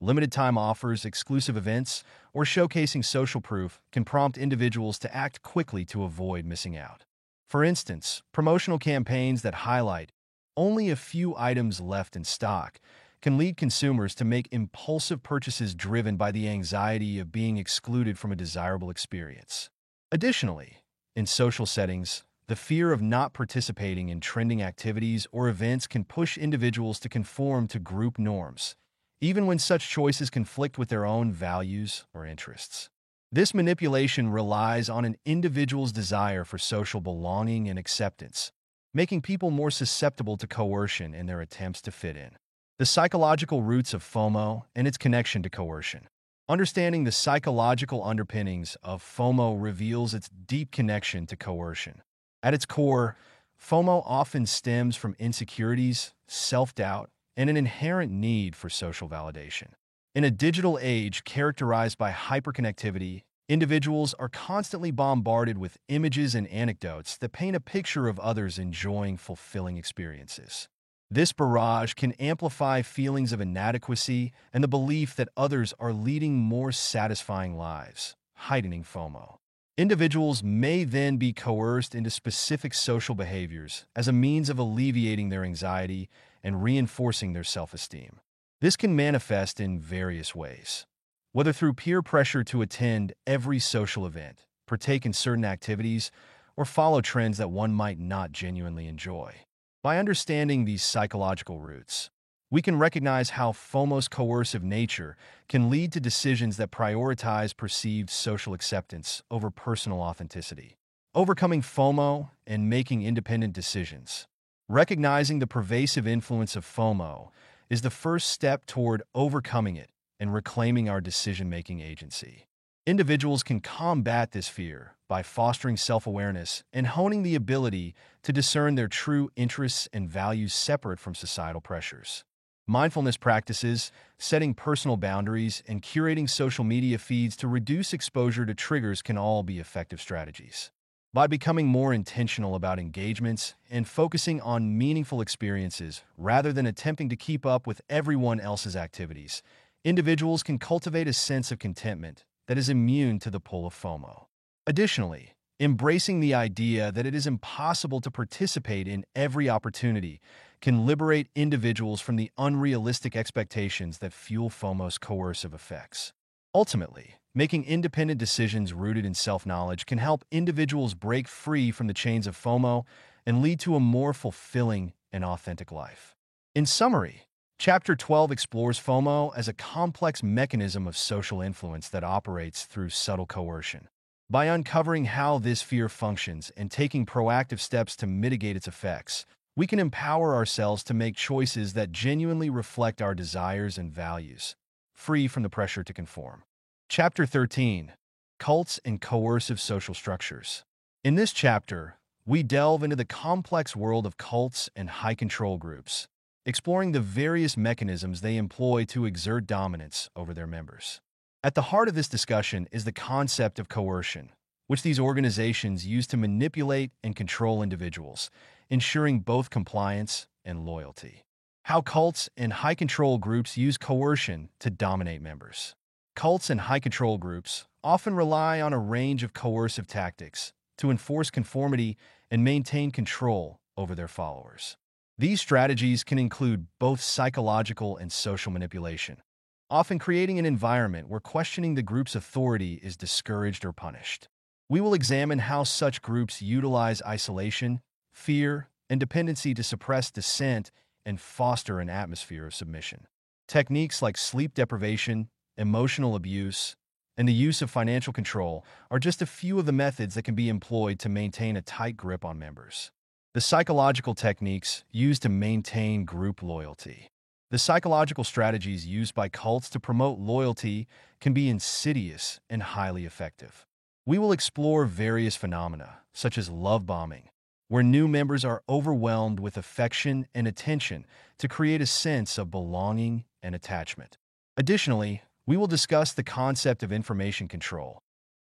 Limited time offers, exclusive events, or showcasing social proof can prompt individuals to act quickly to avoid missing out. For instance, promotional campaigns that highlight only a few items left in stock can lead consumers to make impulsive purchases driven by the anxiety of being excluded from a desirable experience. Additionally, in social settings, the fear of not participating in trending activities or events can push individuals to conform to group norms, even when such choices conflict with their own values or interests. This manipulation relies on an individual's desire for social belonging and acceptance, making people more susceptible to coercion in their attempts to fit in. The psychological roots of FOMO and its connection to coercion. Understanding the psychological underpinnings of FOMO reveals its deep connection to coercion. At its core, FOMO often stems from insecurities, self doubt, and an inherent need for social validation. In a digital age characterized by hyperconnectivity, individuals are constantly bombarded with images and anecdotes that paint a picture of others enjoying fulfilling experiences. This barrage can amplify feelings of inadequacy and the belief that others are leading more satisfying lives, heightening FOMO. Individuals may then be coerced into specific social behaviors as a means of alleviating their anxiety and reinforcing their self esteem. This can manifest in various ways, whether through peer pressure to attend every social event, partake in certain activities, or follow trends that one might not genuinely enjoy. By understanding these psychological roots, we can recognize how FOMO's coercive nature can lead to decisions that prioritize perceived social acceptance over personal authenticity. Overcoming FOMO and making independent decisions. Recognizing the pervasive influence of FOMO is the first step toward overcoming it and reclaiming our decision making agency. Individuals can combat this fear by fostering self awareness and honing the ability to discern their true interests and values separate from societal pressures. Mindfulness practices, setting personal boundaries, and curating social media feeds to reduce exposure to triggers can all be effective strategies. By becoming more intentional about engagements and focusing on meaningful experiences rather than attempting to keep up with everyone else's activities, individuals can cultivate a sense of contentment that is immune to the pull of FOMO. Additionally, embracing the idea that it is impossible to participate in every opportunity can liberate individuals from the unrealistic expectations that fuel FOMO's coercive effects. Ultimately, making independent decisions rooted in self knowledge can help individuals break free from the chains of FOMO and lead to a more fulfilling and authentic life. In summary, Chapter 12 explores FOMO as a complex mechanism of social influence that operates through subtle coercion. By uncovering how this fear functions and taking proactive steps to mitigate its effects, we can empower ourselves to make choices that genuinely reflect our desires and values, free from the pressure to conform. Chapter 13 Cults and Coercive Social Structures. In this chapter, we delve into the complex world of cults and high control groups, exploring the various mechanisms they employ to exert dominance over their members. At the heart of this discussion is the concept of coercion, which these organizations use to manipulate and control individuals, ensuring both compliance and loyalty. How cults and high control groups use coercion to dominate members. Cults and high control groups often rely on a range of coercive tactics to enforce conformity and maintain control over their followers. These strategies can include both psychological and social manipulation, often creating an environment where questioning the group's authority is discouraged or punished. We will examine how such groups utilize isolation, fear, and dependency to suppress dissent and foster an atmosphere of submission. Techniques like sleep deprivation, emotional abuse, and the use of financial control are just a few of the methods that can be employed to maintain a tight grip on members. The psychological techniques used to maintain group loyalty. The psychological strategies used by cults to promote loyalty can be insidious and highly effective. We will explore various phenomena, such as love bombing, where new members are overwhelmed with affection and attention to create a sense of belonging and attachment. Additionally, we will discuss the concept of information control.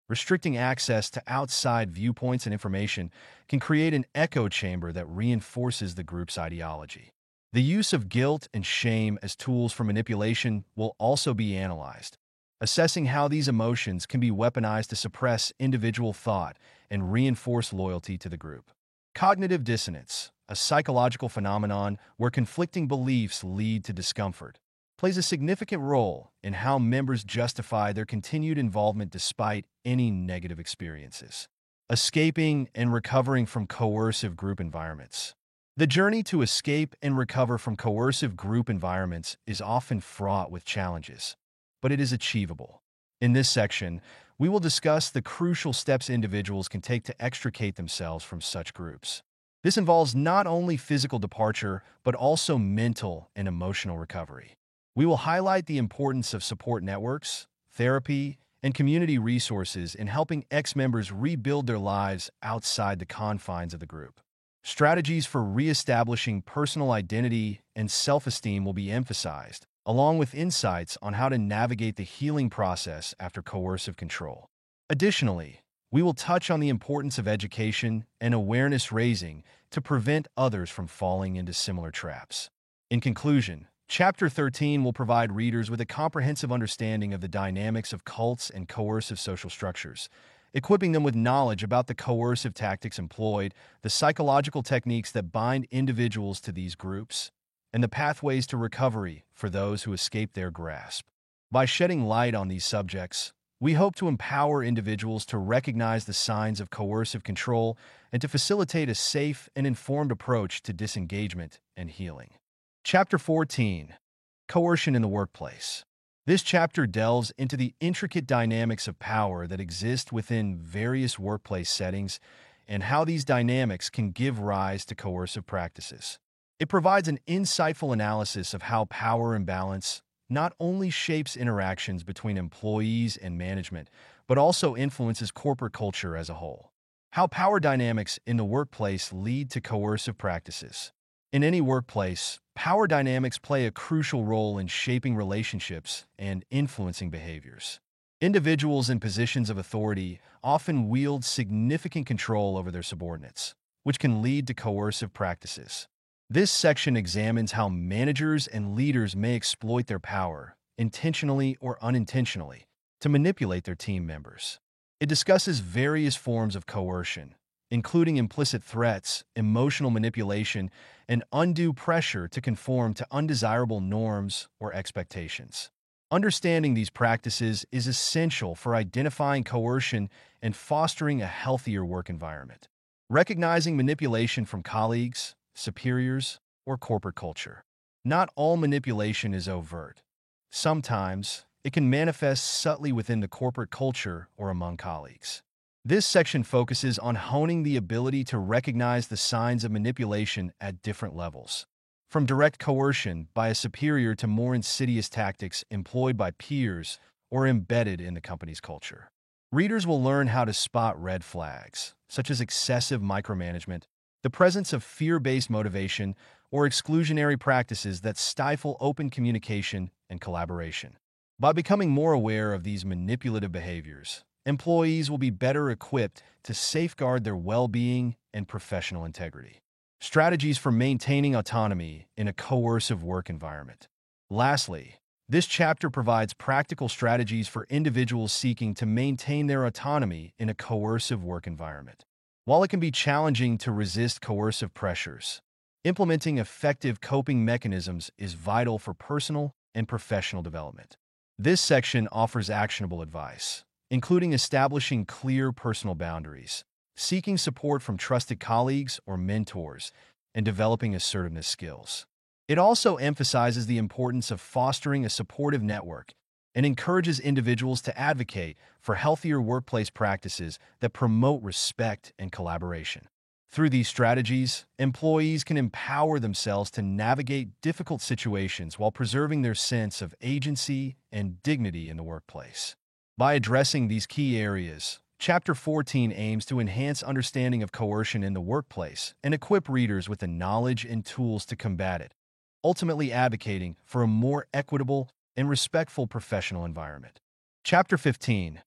Restricting access to outside viewpoints and information can create an echo chamber that reinforces the group's ideology. The use of guilt and shame as tools for manipulation will also be analyzed, assessing how these emotions can be weaponized to suppress individual thought and reinforce loyalty to the group. Cognitive dissonance, a psychological phenomenon where conflicting beliefs lead to discomfort, plays a significant role in how members justify their continued involvement despite any negative experiences. Escaping and recovering from coercive group environments. The journey to escape and recover from coercive group environments is often fraught with challenges, but it is achievable. In this section, we will discuss the crucial steps individuals can take to extricate themselves from such groups. This involves not only physical departure, but also mental and emotional recovery. We will highlight the importance of support networks, therapy, and community resources in helping ex-members rebuild their lives outside the confines of the group. Strategies for reestablishing personal identity and self-esteem will be emphasized, along with insights on how to navigate the healing process after coercive control. Additionally, we will touch on the importance of education and awareness raising to prevent others from falling into similar traps. In conclusion, Chapter 13 will provide readers with a comprehensive understanding of the dynamics of cults and coercive social structures, equipping them with knowledge about the coercive tactics employed, the psychological techniques that bind individuals to these groups, and the pathways to recovery for those who escape their grasp. By shedding light on these subjects, we hope to empower individuals to recognize the signs of coercive control and to facilitate a safe and informed approach to disengagement and healing. Chapter 14 Coercion in the Workplace. This chapter delves into the intricate dynamics of power that exist within various workplace settings and how these dynamics can give rise to coercive practices. It provides an insightful analysis of how power imbalance not only shapes interactions between employees and management, but also influences corporate culture as a whole. How power dynamics in the workplace lead to coercive practices. In any workplace, power dynamics play a crucial role in shaping relationships and influencing behaviors. Individuals in positions of authority often wield significant control over their subordinates, which can lead to coercive practices. This section examines how managers and leaders may exploit their power, intentionally or unintentionally, to manipulate their team members. It discusses various forms of coercion, including implicit threats, emotional manipulation, and undue pressure to conform to undesirable norms or expectations. Understanding these practices is essential for identifying coercion and fostering a healthier work environment. Recognizing manipulation from colleagues, superiors, or corporate culture. Not all manipulation is overt. Sometimes, it can manifest subtly within the corporate culture or among colleagues. This section focuses on honing the ability to recognize the signs of manipulation at different levels, from direct coercion by a superior to more insidious tactics employed by peers or embedded in the company's culture. Readers will learn how to spot red flags, such as excessive micromanagement, the presence of fear-based motivation, or exclusionary practices that stifle open communication and collaboration. By becoming more aware of these manipulative behaviors, employees will be better equipped to safeguard their well-being and professional integrity. Strategies for maintaining autonomy in a coercive work environment. Lastly, this chapter provides practical strategies for individuals seeking to maintain their autonomy in a coercive work environment. While it can be challenging to resist coercive pressures, implementing effective coping mechanisms is vital for personal and professional development. This section offers actionable advice, including establishing clear personal boundaries, seeking support from trusted colleagues or mentors, and developing assertiveness skills. It also emphasizes the importance of fostering a supportive network and encourages individuals to advocate for healthier workplace practices that promote respect and collaboration. Through these strategies, employees can empower themselves to navigate difficult situations while preserving their sense of agency and dignity in the workplace. By addressing these key areas, Chapter 14 aims to enhance understanding of coercion in the workplace and equip readers with the knowledge and tools to combat it, ultimately advocating for a more equitable and respectful professional environment. Chapter 15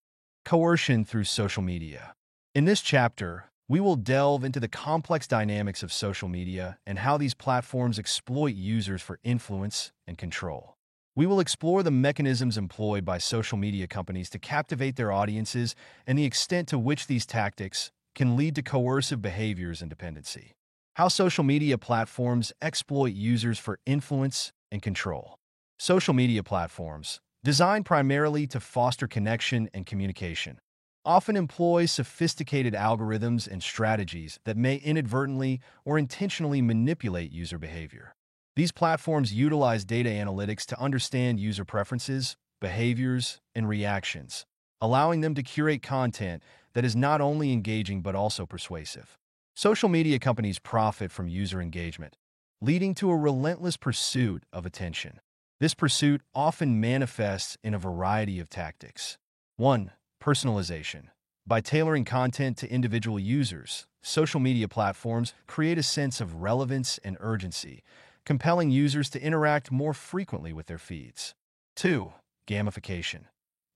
Coercion through Social Media. In this chapter, we will delve into the complex dynamics of social media and how these platforms exploit users for influence and control. We will explore the mechanisms employed by social media companies to captivate their audiences and the extent to which these tactics can lead to coercive behaviors and dependency. How social media platforms exploit users for influence and control. Social media platforms, designed primarily to foster connection and communication, often employ sophisticated algorithms and strategies that may inadvertently or intentionally manipulate user behavior. These platforms utilize data analytics to understand user preferences, behaviors, and reactions, allowing them to curate content that is not only engaging but also persuasive. Social media companies profit from user engagement, leading to a relentless pursuit of attention. This pursuit often manifests in a variety of tactics. 1. Personalization. By tailoring content to individual users, social media platforms create a sense of relevance and urgency, compelling users to interact more frequently with their feeds. 2. Gamification.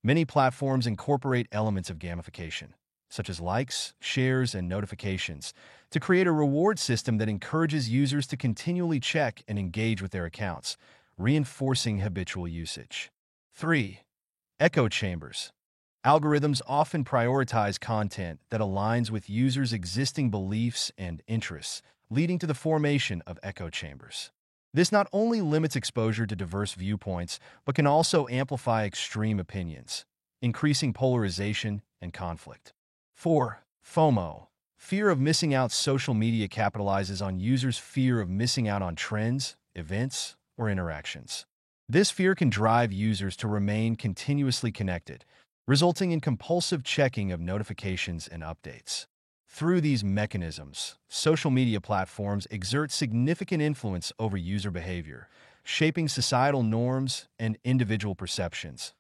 Many platforms incorporate elements of gamification, such as likes, shares, and notifications, to create a reward system that encourages users to continually check and engage with their accounts, reinforcing habitual usage. 3. Echo chambers. Algorithms often prioritize content that aligns with users' existing beliefs and interests, leading to the formation of echo chambers. This not only limits exposure to diverse viewpoints, but can also amplify extreme opinions, increasing polarization and conflict. 4. FOMO. Fear of missing out social media capitalizes on users' fear of missing out on trends, events, or interactions. This fear can drive users to remain continuously connected, resulting in compulsive checking of notifications and updates. Through these mechanisms, social media platforms exert significant influence over user behavior, shaping societal norms and individual perceptions,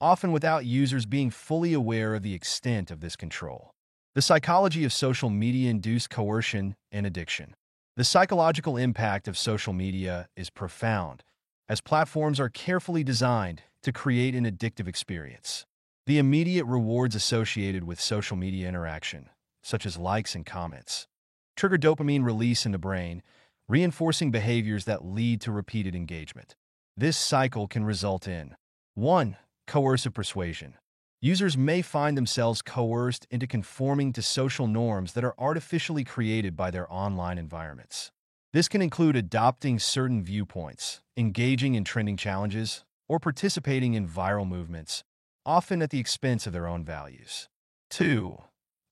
often without users being fully aware of the extent of this control. The psychology of social media-induced coercion and addiction. The psychological impact of social media is profound, as platforms are carefully designed to create an addictive experience. The immediate rewards associated with social media interaction, such as likes and comments, trigger dopamine release in the brain, reinforcing behaviors that lead to repeated engagement. This cycle can result in 1. Coercive persuasion. Users may find themselves coerced into conforming to social norms that are artificially created by their online environments. This can include adopting certain viewpoints, engaging in trending challenges, or participating in viral movements, often at the expense of their own values. 2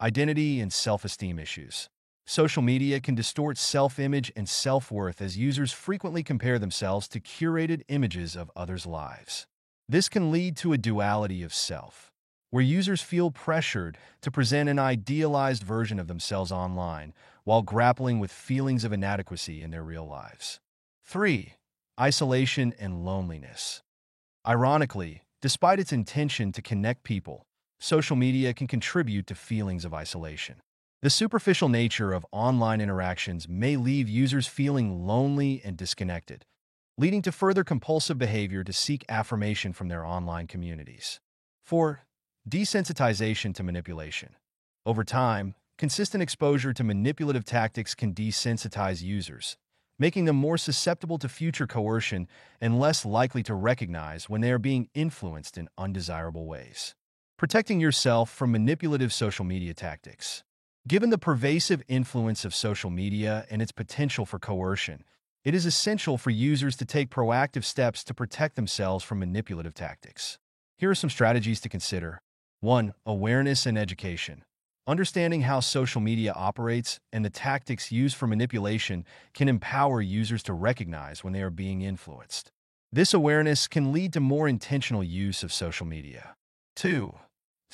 identity, and self-esteem issues. Social media can distort self-image and self-worth as users frequently compare themselves to curated images of others' lives. This can lead to a duality of self, where users feel pressured to present an idealized version of themselves online while grappling with feelings of inadequacy in their real lives. 3. Isolation and loneliness. Ironically, despite its intention to connect people, social media can contribute to feelings of isolation. The superficial nature of online interactions may leave users feeling lonely and disconnected, leading to further compulsive behavior to seek affirmation from their online communities. 4. Desensitization to manipulation. Over time, consistent exposure to manipulative tactics can desensitize users, making them more susceptible to future coercion and less likely to recognize when they are being influenced in undesirable ways. Protecting yourself from manipulative social media tactics. Given the pervasive influence of social media and its potential for coercion, it is essential for users to take proactive steps to protect themselves from manipulative tactics. Here are some strategies to consider. 1. Awareness and education. Understanding how social media operates and the tactics used for manipulation can empower users to recognize when they are being influenced. This awareness can lead to more intentional use of social media. 2.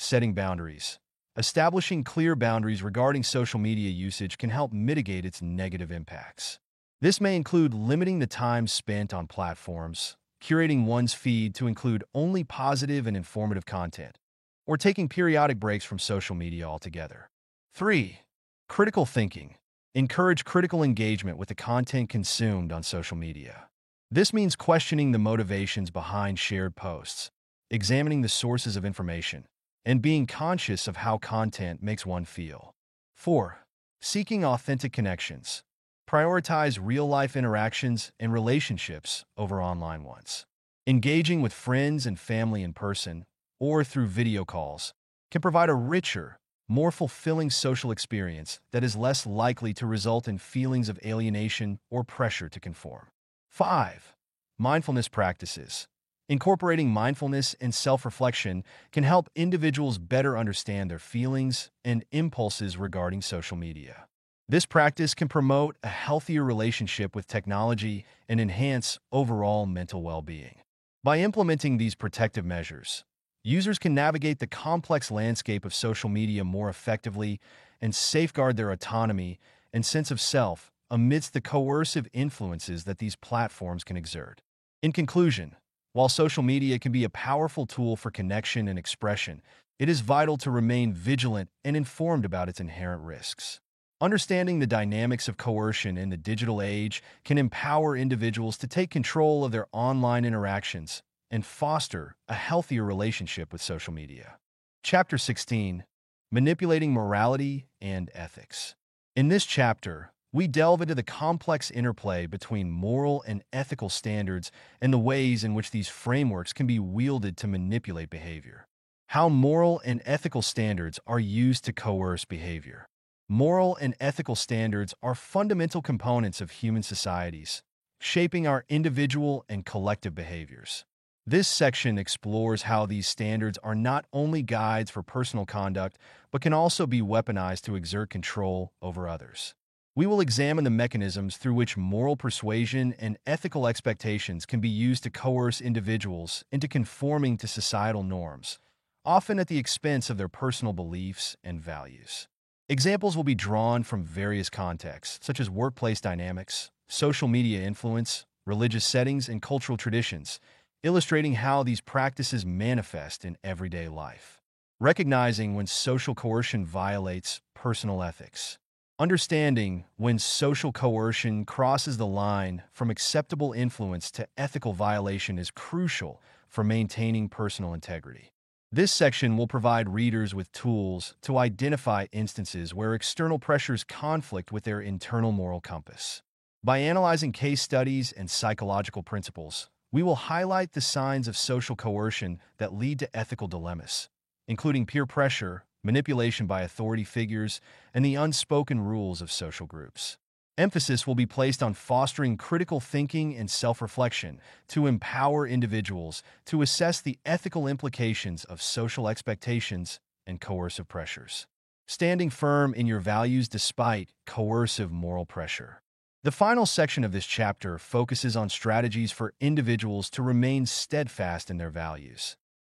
Setting boundaries. Establishing clear boundaries regarding social media usage can help mitigate its negative impacts. This may include limiting the time spent on platforms, curating one's feed to include only positive and informative content, or taking periodic breaks from social media altogether. 3. Critical thinking. Encourage critical engagement with the content consumed on social media. This means questioning the motivations behind shared posts, examining the sources of information, and being conscious of how content makes one feel. 4. Seeking authentic connections. Prioritize real-life interactions and relationships over online ones. Engaging with friends and family in person or through video calls can provide a richer, more fulfilling social experience that is less likely to result in feelings of alienation or pressure to conform. 5. Mindfulness practices. Incorporating mindfulness and self-reflection can help individuals better understand their feelings and impulses regarding social media. This practice can promote a healthier relationship with technology and enhance overall mental well-being. By implementing these protective measures, users can navigate the complex landscape of social media more effectively and safeguard their autonomy and sense of self amidst the coercive influences that these platforms can exert. In conclusion, while social media can be a powerful tool for connection and expression, it is vital to remain vigilant and informed about its inherent risks. Understanding the dynamics of coercion in the digital age can empower individuals to take control of their online interactions and foster a healthier relationship with social media. Chapter 16 Manipulating Morality and Ethics. In this chapter, we delve into the complex interplay between moral and ethical standards and the ways in which these frameworks can be wielded to manipulate behavior. How moral and ethical standards are used to coerce behavior. Moral and ethical standards are fundamental components of human societies, shaping our individual and collective behaviors. This section explores how these standards are not only guides for personal conduct, but can also be weaponized to exert control over others. We will examine the mechanisms through which moral persuasion and ethical expectations can be used to coerce individuals into conforming to societal norms, often at the expense of their personal beliefs and values. Examples will be drawn from various contexts, such as workplace dynamics, social media influence, religious settings, and cultural traditions, illustrating how these practices manifest in everyday life. Recognizing when social coercion violates personal ethics. Understanding when social coercion crosses the line from acceptable influence to ethical violation is crucial for maintaining personal integrity. This section will provide readers with tools to identify instances where external pressures conflict with their internal moral compass. By analyzing case studies and psychological principles, we will highlight the signs of social coercion that lead to ethical dilemmas, including peer pressure, manipulation by authority figures, and the unspoken rules of social groups. Emphasis will be placed on fostering critical thinking and self-reflection to empower individuals to assess the ethical implications of social expectations and coercive pressures. Standing firm in your values despite coercive moral pressure. The final section of this chapter focuses on strategies for individuals to remain steadfast in their values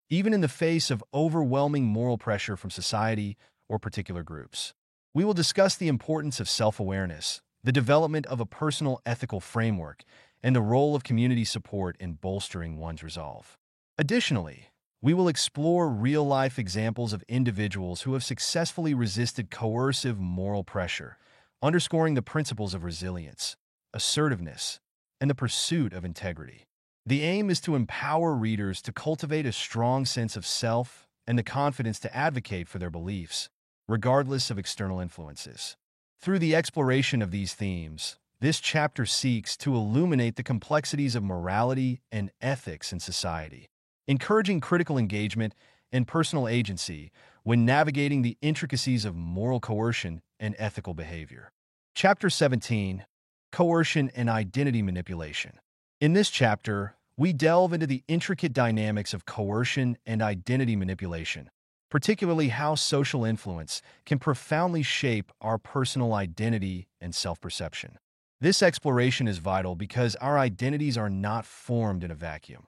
even in the face of overwhelming moral pressure from society or particular groups. We will discuss the importance of self-awareness, the development of a personal ethical framework, and the role of community support in bolstering one's resolve. Additionally, we will explore real-life examples of individuals who have successfully resisted coercive moral pressure, underscoring the principles of resilience, assertiveness, and the pursuit of integrity. The aim is to empower readers to cultivate a strong sense of self and the confidence to advocate for their beliefs, regardless of external influences. Through the exploration of these themes, this chapter seeks to illuminate the complexities of morality and ethics in society, encouraging critical engagement and personal agency when navigating the intricacies of moral coercion and ethical behavior. Chapter 17 Coercion and Identity Manipulation in this chapter, we delve into the intricate dynamics of coercion and identity manipulation, particularly how social influence can profoundly shape our personal identity and self-perception. This exploration is vital because our identities are not formed in a vacuum.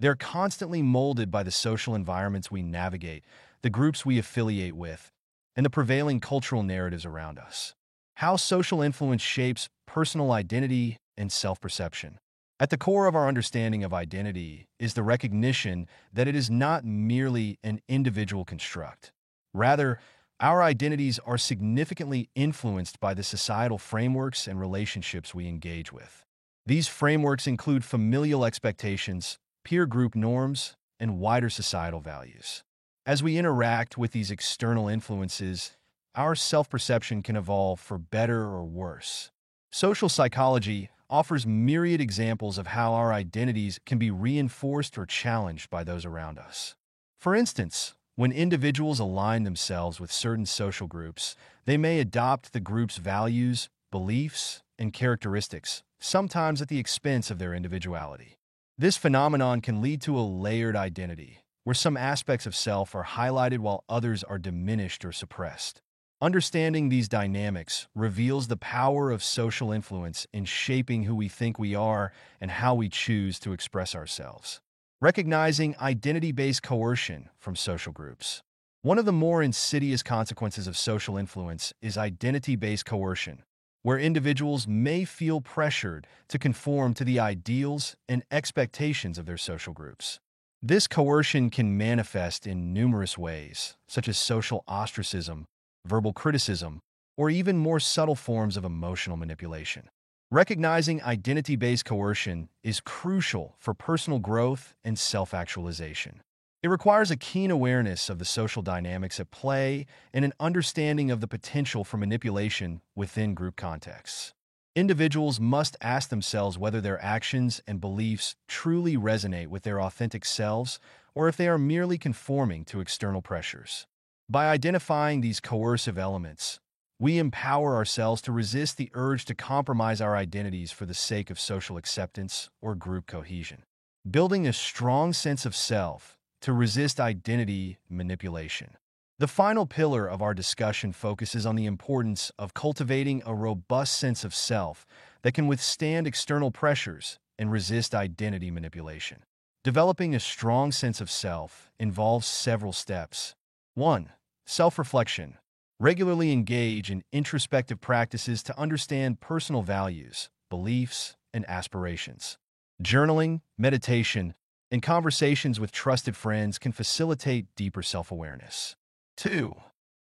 They're constantly molded by the social environments we navigate, the groups we affiliate with, and the prevailing cultural narratives around us. How social influence shapes personal identity and self-perception. At the core of our understanding of identity is the recognition that it is not merely an individual construct. Rather, our identities are significantly influenced by the societal frameworks and relationships we engage with. These frameworks include familial expectations, peer group norms, and wider societal values. As we interact with these external influences, our self-perception can evolve for better or worse. Social psychology offers myriad examples of how our identities can be reinforced or challenged by those around us. For instance, when individuals align themselves with certain social groups, they may adopt the group's values, beliefs, and characteristics, sometimes at the expense of their individuality. This phenomenon can lead to a layered identity, where some aspects of self are highlighted while others are diminished or suppressed. Understanding these dynamics reveals the power of social influence in shaping who we think we are and how we choose to express ourselves. Recognizing identity-based coercion from social groups. One of the more insidious consequences of social influence is identity-based coercion, where individuals may feel pressured to conform to the ideals and expectations of their social groups. This coercion can manifest in numerous ways, such as social ostracism, verbal criticism, or even more subtle forms of emotional manipulation. Recognizing identity-based coercion is crucial for personal growth and self-actualization. It requires a keen awareness of the social dynamics at play and an understanding of the potential for manipulation within group contexts. Individuals must ask themselves whether their actions and beliefs truly resonate with their authentic selves or if they are merely conforming to external pressures. By identifying these coercive elements, we empower ourselves to resist the urge to compromise our identities for the sake of social acceptance or group cohesion. Building a strong sense of self to resist identity manipulation. The final pillar of our discussion focuses on the importance of cultivating a robust sense of self that can withstand external pressures and resist identity manipulation. Developing a strong sense of self involves several steps. 1. Self-reflection. Regularly engage in introspective practices to understand personal values, beliefs, and aspirations. Journaling, meditation, and conversations with trusted friends can facilitate deeper self-awareness. 2.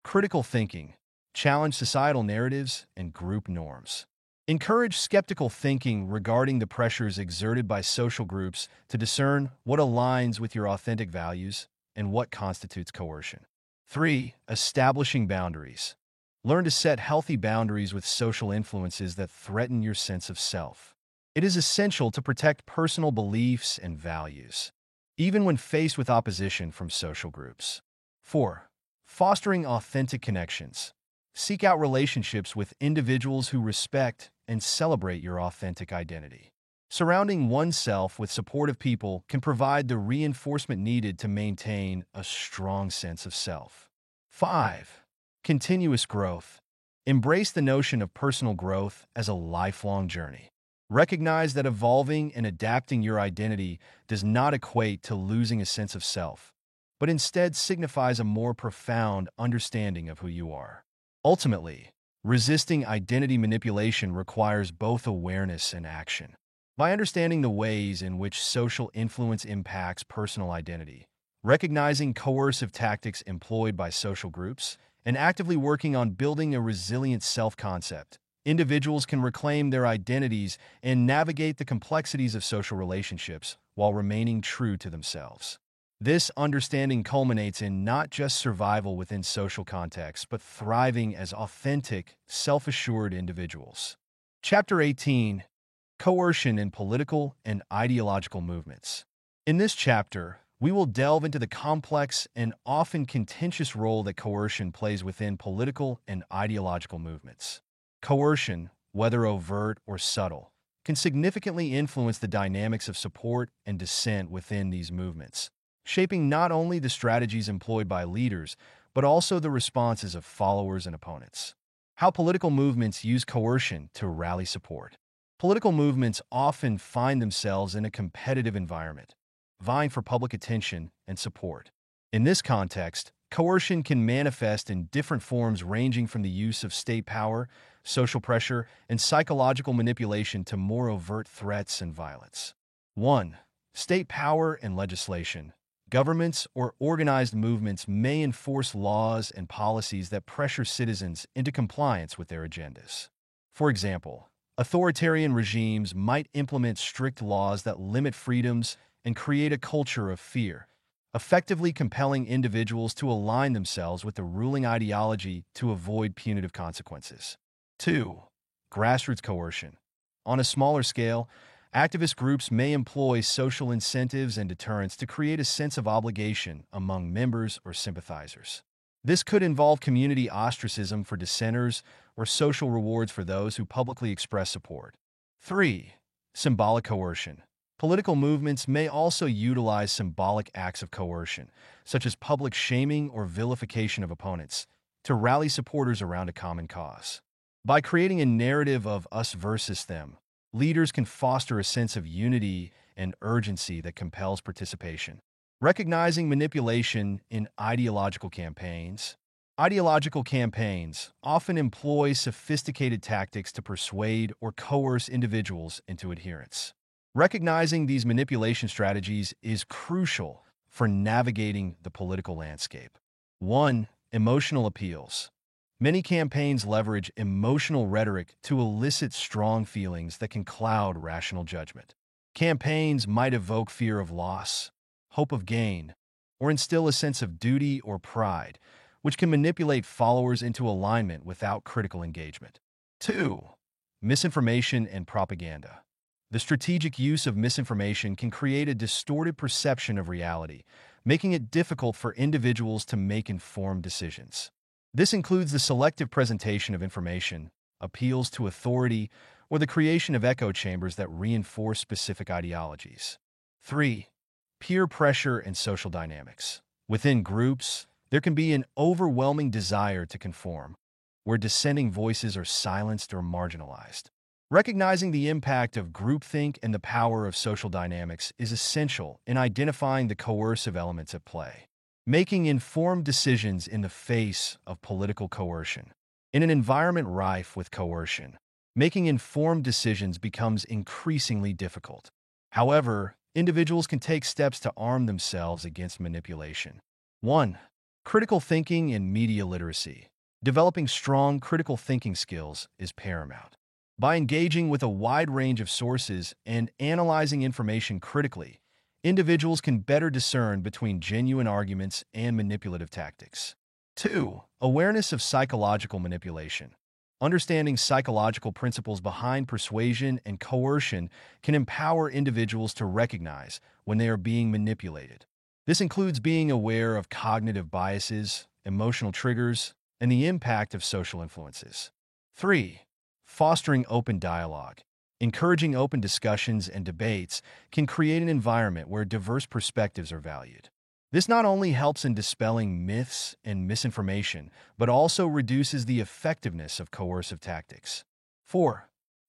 Critical thinking. Challenge societal narratives and group norms. Encourage skeptical thinking regarding the pressures exerted by social groups to discern what aligns with your authentic values and what constitutes coercion. Three, establishing boundaries. Learn to set healthy boundaries with social influences that threaten your sense of self. It is essential to protect personal beliefs and values, even when faced with opposition from social groups. 4. Fostering authentic connections. Seek out relationships with individuals who respect and celebrate your authentic identity. Surrounding oneself with supportive people can provide the reinforcement needed to maintain a strong sense of self. 5. Continuous growth. Embrace the notion of personal growth as a lifelong journey. Recognize that evolving and adapting your identity does not equate to losing a sense of self, but instead signifies a more profound understanding of who you are. Ultimately, resisting identity manipulation requires both awareness and action. By understanding the ways in which social influence impacts personal identity, recognizing coercive tactics employed by social groups, and actively working on building a resilient self-concept, individuals can reclaim their identities and navigate the complexities of social relationships while remaining true to themselves. This understanding culminates in not just survival within social contexts, but thriving as authentic, self-assured individuals. Chapter 18 Coercion in Political and Ideological Movements. In this chapter, we will delve into the complex and often contentious role that coercion plays within political and ideological movements. Coercion, whether overt or subtle, can significantly influence the dynamics of support and dissent within these movements, shaping not only the strategies employed by leaders, but also the responses of followers and opponents. How political movements use coercion to rally support. Political movements often find themselves in a competitive environment, vying for public attention and support. In this context, Coercion can manifest in different forms ranging from the use of state power, social pressure, and psychological manipulation to more overt threats and violence. 1. State power and legislation. Governments or organized movements may enforce laws and policies that pressure citizens into compliance with their agendas. For example, authoritarian regimes might implement strict laws that limit freedoms and create a culture of fear, effectively compelling individuals to align themselves with the ruling ideology to avoid punitive consequences. 2. Grassroots coercion. On a smaller scale, activist groups may employ social incentives and deterrence to create a sense of obligation among members or sympathizers. This could involve community ostracism for dissenters or social rewards for those who publicly express support. 3. Symbolic coercion. Political movements may also utilize symbolic acts of coercion, such as public shaming or vilification of opponents, to rally supporters around a common cause. By creating a narrative of us versus them, leaders can foster a sense of unity and urgency that compels participation. Recognizing manipulation in ideological campaigns. Ideological campaigns often employ sophisticated tactics to persuade or coerce individuals into adherence. Recognizing these manipulation strategies is crucial for navigating the political landscape. 1. Emotional appeals. Many campaigns leverage emotional rhetoric to elicit strong feelings that can cloud rational judgment. Campaigns might evoke fear of loss, hope of gain, or instill a sense of duty or pride, which can manipulate followers into alignment without critical engagement. 2. Misinformation and propaganda. The strategic use of misinformation can create a distorted perception of reality, making it difficult for individuals to make informed decisions. This includes the selective presentation of information, appeals to authority, or the creation of echo chambers that reinforce specific ideologies. 3. Peer pressure and social dynamics. Within groups, there can be an overwhelming desire to conform, where dissenting voices are silenced or marginalized. Recognizing the impact of groupthink and the power of social dynamics is essential in identifying the coercive elements at play. Making informed decisions in the face of political coercion. In an environment rife with coercion, making informed decisions becomes increasingly difficult. However, individuals can take steps to arm themselves against manipulation. 1. Critical thinking and media literacy. Developing strong critical thinking skills is paramount. By engaging with a wide range of sources and analyzing information critically, individuals can better discern between genuine arguments and manipulative tactics. 2. Awareness of psychological manipulation. Understanding psychological principles behind persuasion and coercion can empower individuals to recognize when they are being manipulated. This includes being aware of cognitive biases, emotional triggers, and the impact of social influences. 3. Fostering open dialogue. Encouraging open discussions and debates can create an environment where diverse perspectives are valued. This not only helps in dispelling myths and misinformation, but also reduces the effectiveness of coercive tactics. 4.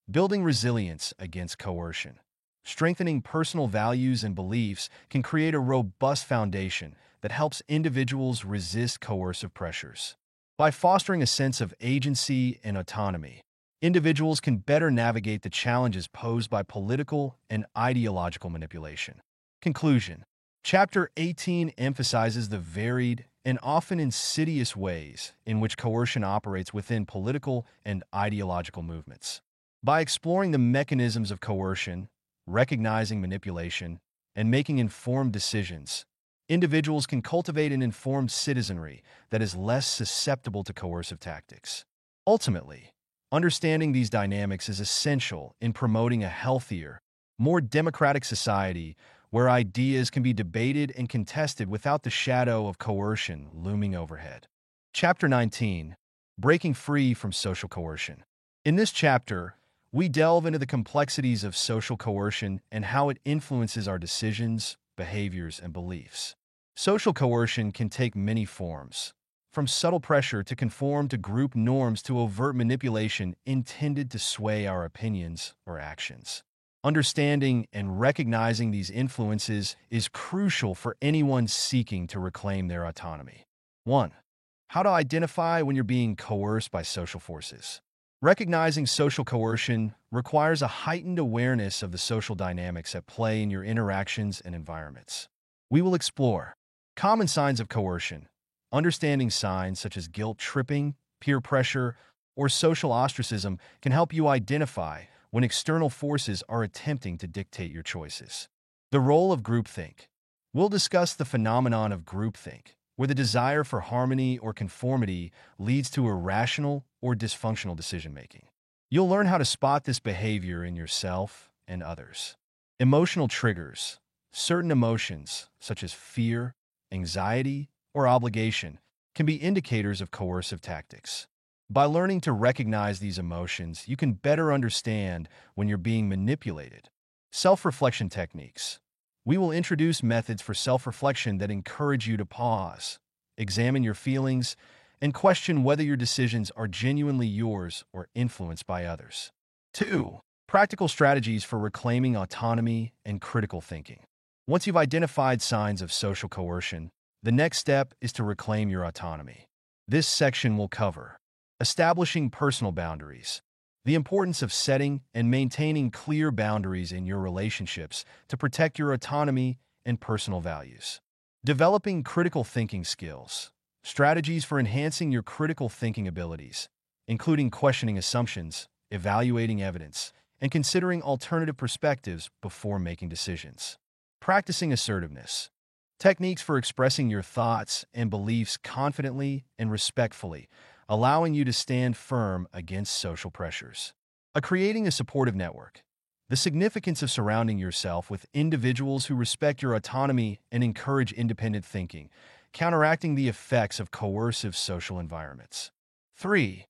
Building resilience against coercion. Strengthening personal values and beliefs can create a robust foundation that helps individuals resist coercive pressures. By fostering a sense of agency and autonomy, individuals can better navigate the challenges posed by political and ideological manipulation. Conclusion Chapter 18 emphasizes the varied and often insidious ways in which coercion operates within political and ideological movements. By exploring the mechanisms of coercion, recognizing manipulation, and making informed decisions, individuals can cultivate an informed citizenry that is less susceptible to coercive tactics. Ultimately, Understanding these dynamics is essential in promoting a healthier, more democratic society where ideas can be debated and contested without the shadow of coercion looming overhead. Chapter 19 Breaking Free from Social Coercion. In this chapter, we delve into the complexities of social coercion and how it influences our decisions, behaviors, and beliefs. Social coercion can take many forms, from subtle pressure to conform to group norms to overt manipulation intended to sway our opinions or actions. Understanding and recognizing these influences is crucial for anyone seeking to reclaim their autonomy. 1. How to identify when you're being coerced by social forces. Recognizing social coercion requires a heightened awareness of the social dynamics at play in your interactions and environments. We will explore common signs of coercion, understanding signs such as guilt tripping, peer pressure, or social ostracism can help you identify when external forces are attempting to dictate your choices. The role of groupthink. We'll discuss the phenomenon of groupthink, where the desire for harmony or conformity leads to irrational or dysfunctional decision-making. You'll learn how to spot this behavior in yourself and others. Emotional triggers. Certain emotions, such as fear, anxiety, or obligation, can be indicators of coercive tactics. By learning to recognize these emotions, you can better understand when you're being manipulated. Self-reflection techniques. We will introduce methods for self-reflection that encourage you to pause, examine your feelings, and question whether your decisions are genuinely yours or influenced by others. 2. Practical strategies for reclaiming autonomy and critical thinking. Once you've identified signs of social coercion, the next step is to reclaim your autonomy. This section will cover establishing personal boundaries, the importance of setting and maintaining clear boundaries in your relationships to protect your autonomy and personal values, developing critical thinking skills, Strategies for enhancing your critical thinking abilities, including questioning assumptions, evaluating evidence, and considering alternative perspectives before making decisions. Practicing assertiveness. Techniques for expressing your thoughts and beliefs confidently and respectfully, allowing you to stand firm against social pressures. A creating a supportive network. The significance of surrounding yourself with individuals who respect your autonomy and encourage independent thinking counteracting the effects of coercive social environments. 3.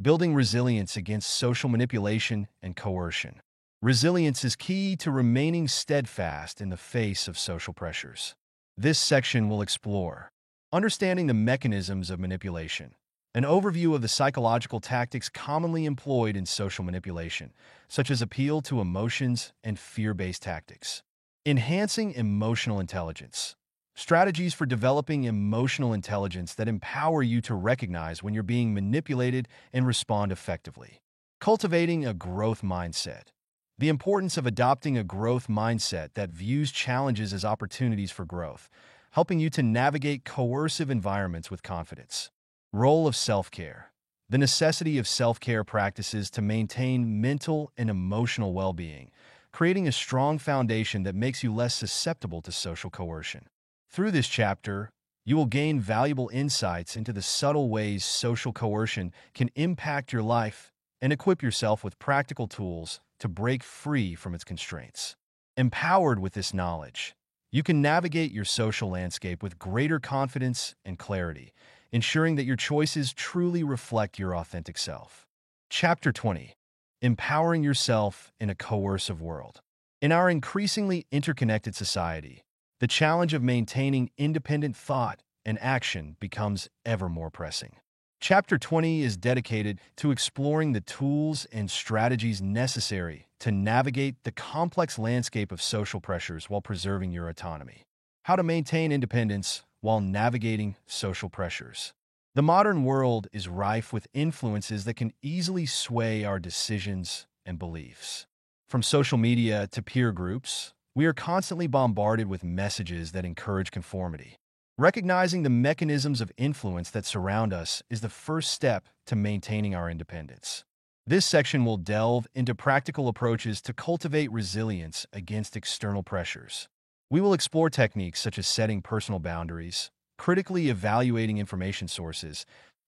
Building resilience against social manipulation and coercion. Resilience is key to remaining steadfast in the face of social pressures. This section will explore understanding the mechanisms of manipulation, an overview of the psychological tactics commonly employed in social manipulation, such as appeal to emotions and fear-based tactics. Enhancing emotional intelligence. Strategies for developing emotional intelligence that empower you to recognize when you're being manipulated and respond effectively. Cultivating a growth mindset. The importance of adopting a growth mindset that views challenges as opportunities for growth, helping you to navigate coercive environments with confidence. Role of self-care. The necessity of self-care practices to maintain mental and emotional well-being, creating a strong foundation that makes you less susceptible to social coercion. Through this chapter, you will gain valuable insights into the subtle ways social coercion can impact your life and equip yourself with practical tools to break free from its constraints. Empowered with this knowledge, you can navigate your social landscape with greater confidence and clarity, ensuring that your choices truly reflect your authentic self. Chapter 20 Empowering Yourself in a Coercive World. In our increasingly interconnected society, the challenge of maintaining independent thought and action becomes ever more pressing. Chapter 20 is dedicated to exploring the tools and strategies necessary to navigate the complex landscape of social pressures while preserving your autonomy. How to maintain independence while navigating social pressures. The modern world is rife with influences that can easily sway our decisions and beliefs. From social media to peer groups, we are constantly bombarded with messages that encourage conformity. Recognizing the mechanisms of influence that surround us is the first step to maintaining our independence. This section will delve into practical approaches to cultivate resilience against external pressures. We will explore techniques such as setting personal boundaries, critically evaluating information sources,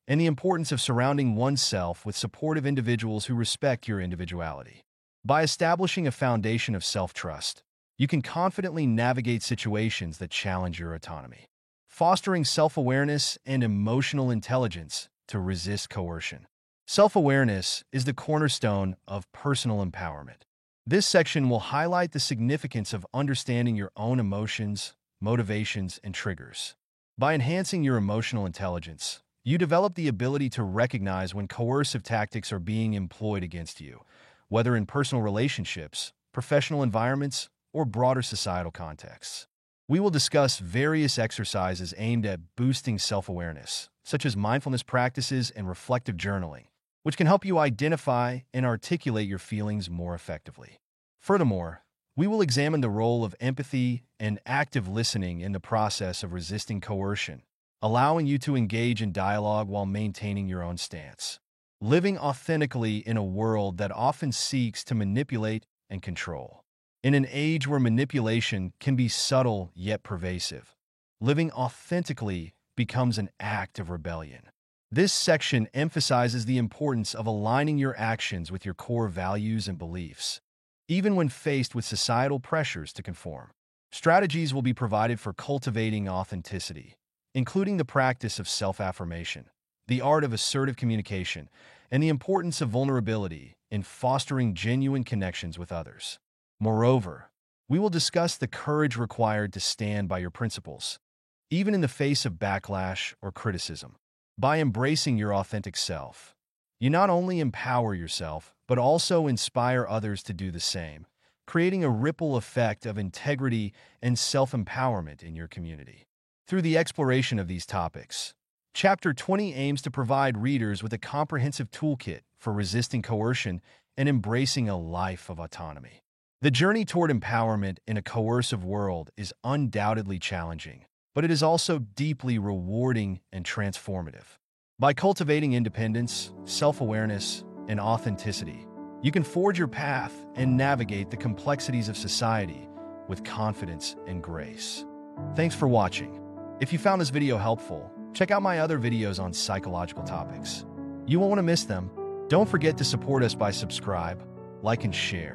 and the importance of surrounding oneself with supportive individuals who respect your individuality. By establishing a foundation of self-trust, you can confidently navigate situations that challenge your autonomy, fostering self-awareness and emotional intelligence to resist coercion. Self-awareness is the cornerstone of personal empowerment. This section will highlight the significance of understanding your own emotions, motivations, and triggers. By enhancing your emotional intelligence, you develop the ability to recognize when coercive tactics are being employed against you, whether in personal relationships, professional environments, or broader societal contexts. We will discuss various exercises aimed at boosting self-awareness, such as mindfulness practices and reflective journaling, which can help you identify and articulate your feelings more effectively. Furthermore, we will examine the role of empathy and active listening in the process of resisting coercion, allowing you to engage in dialogue while maintaining your own stance. Living authentically in a world that often seeks to manipulate and control. In an age where manipulation can be subtle yet pervasive, living authentically becomes an act of rebellion. This section emphasizes the importance of aligning your actions with your core values and beliefs, even when faced with societal pressures to conform. Strategies will be provided for cultivating authenticity, including the practice of self-affirmation, the art of assertive communication, and the importance of vulnerability in fostering genuine connections with others. Moreover, we will discuss the courage required to stand by your principles, even in the face of backlash or criticism. By embracing your authentic self, you not only empower yourself, but also inspire others to do the same, creating a ripple effect of integrity and self-empowerment in your community. Through the exploration of these topics, Chapter 20 aims to provide readers with a comprehensive toolkit for resisting coercion and embracing a life of autonomy. The journey toward empowerment in a coercive world is undoubtedly challenging, but it is also deeply rewarding and transformative. By cultivating independence, self-awareness, and authenticity, you can forge your path and navigate the complexities of society with confidence and grace. Thanks for watching. If you found this video helpful, check out my other videos on psychological topics. You won't want to miss them. Don't forget to support us by subscribe, like, and share.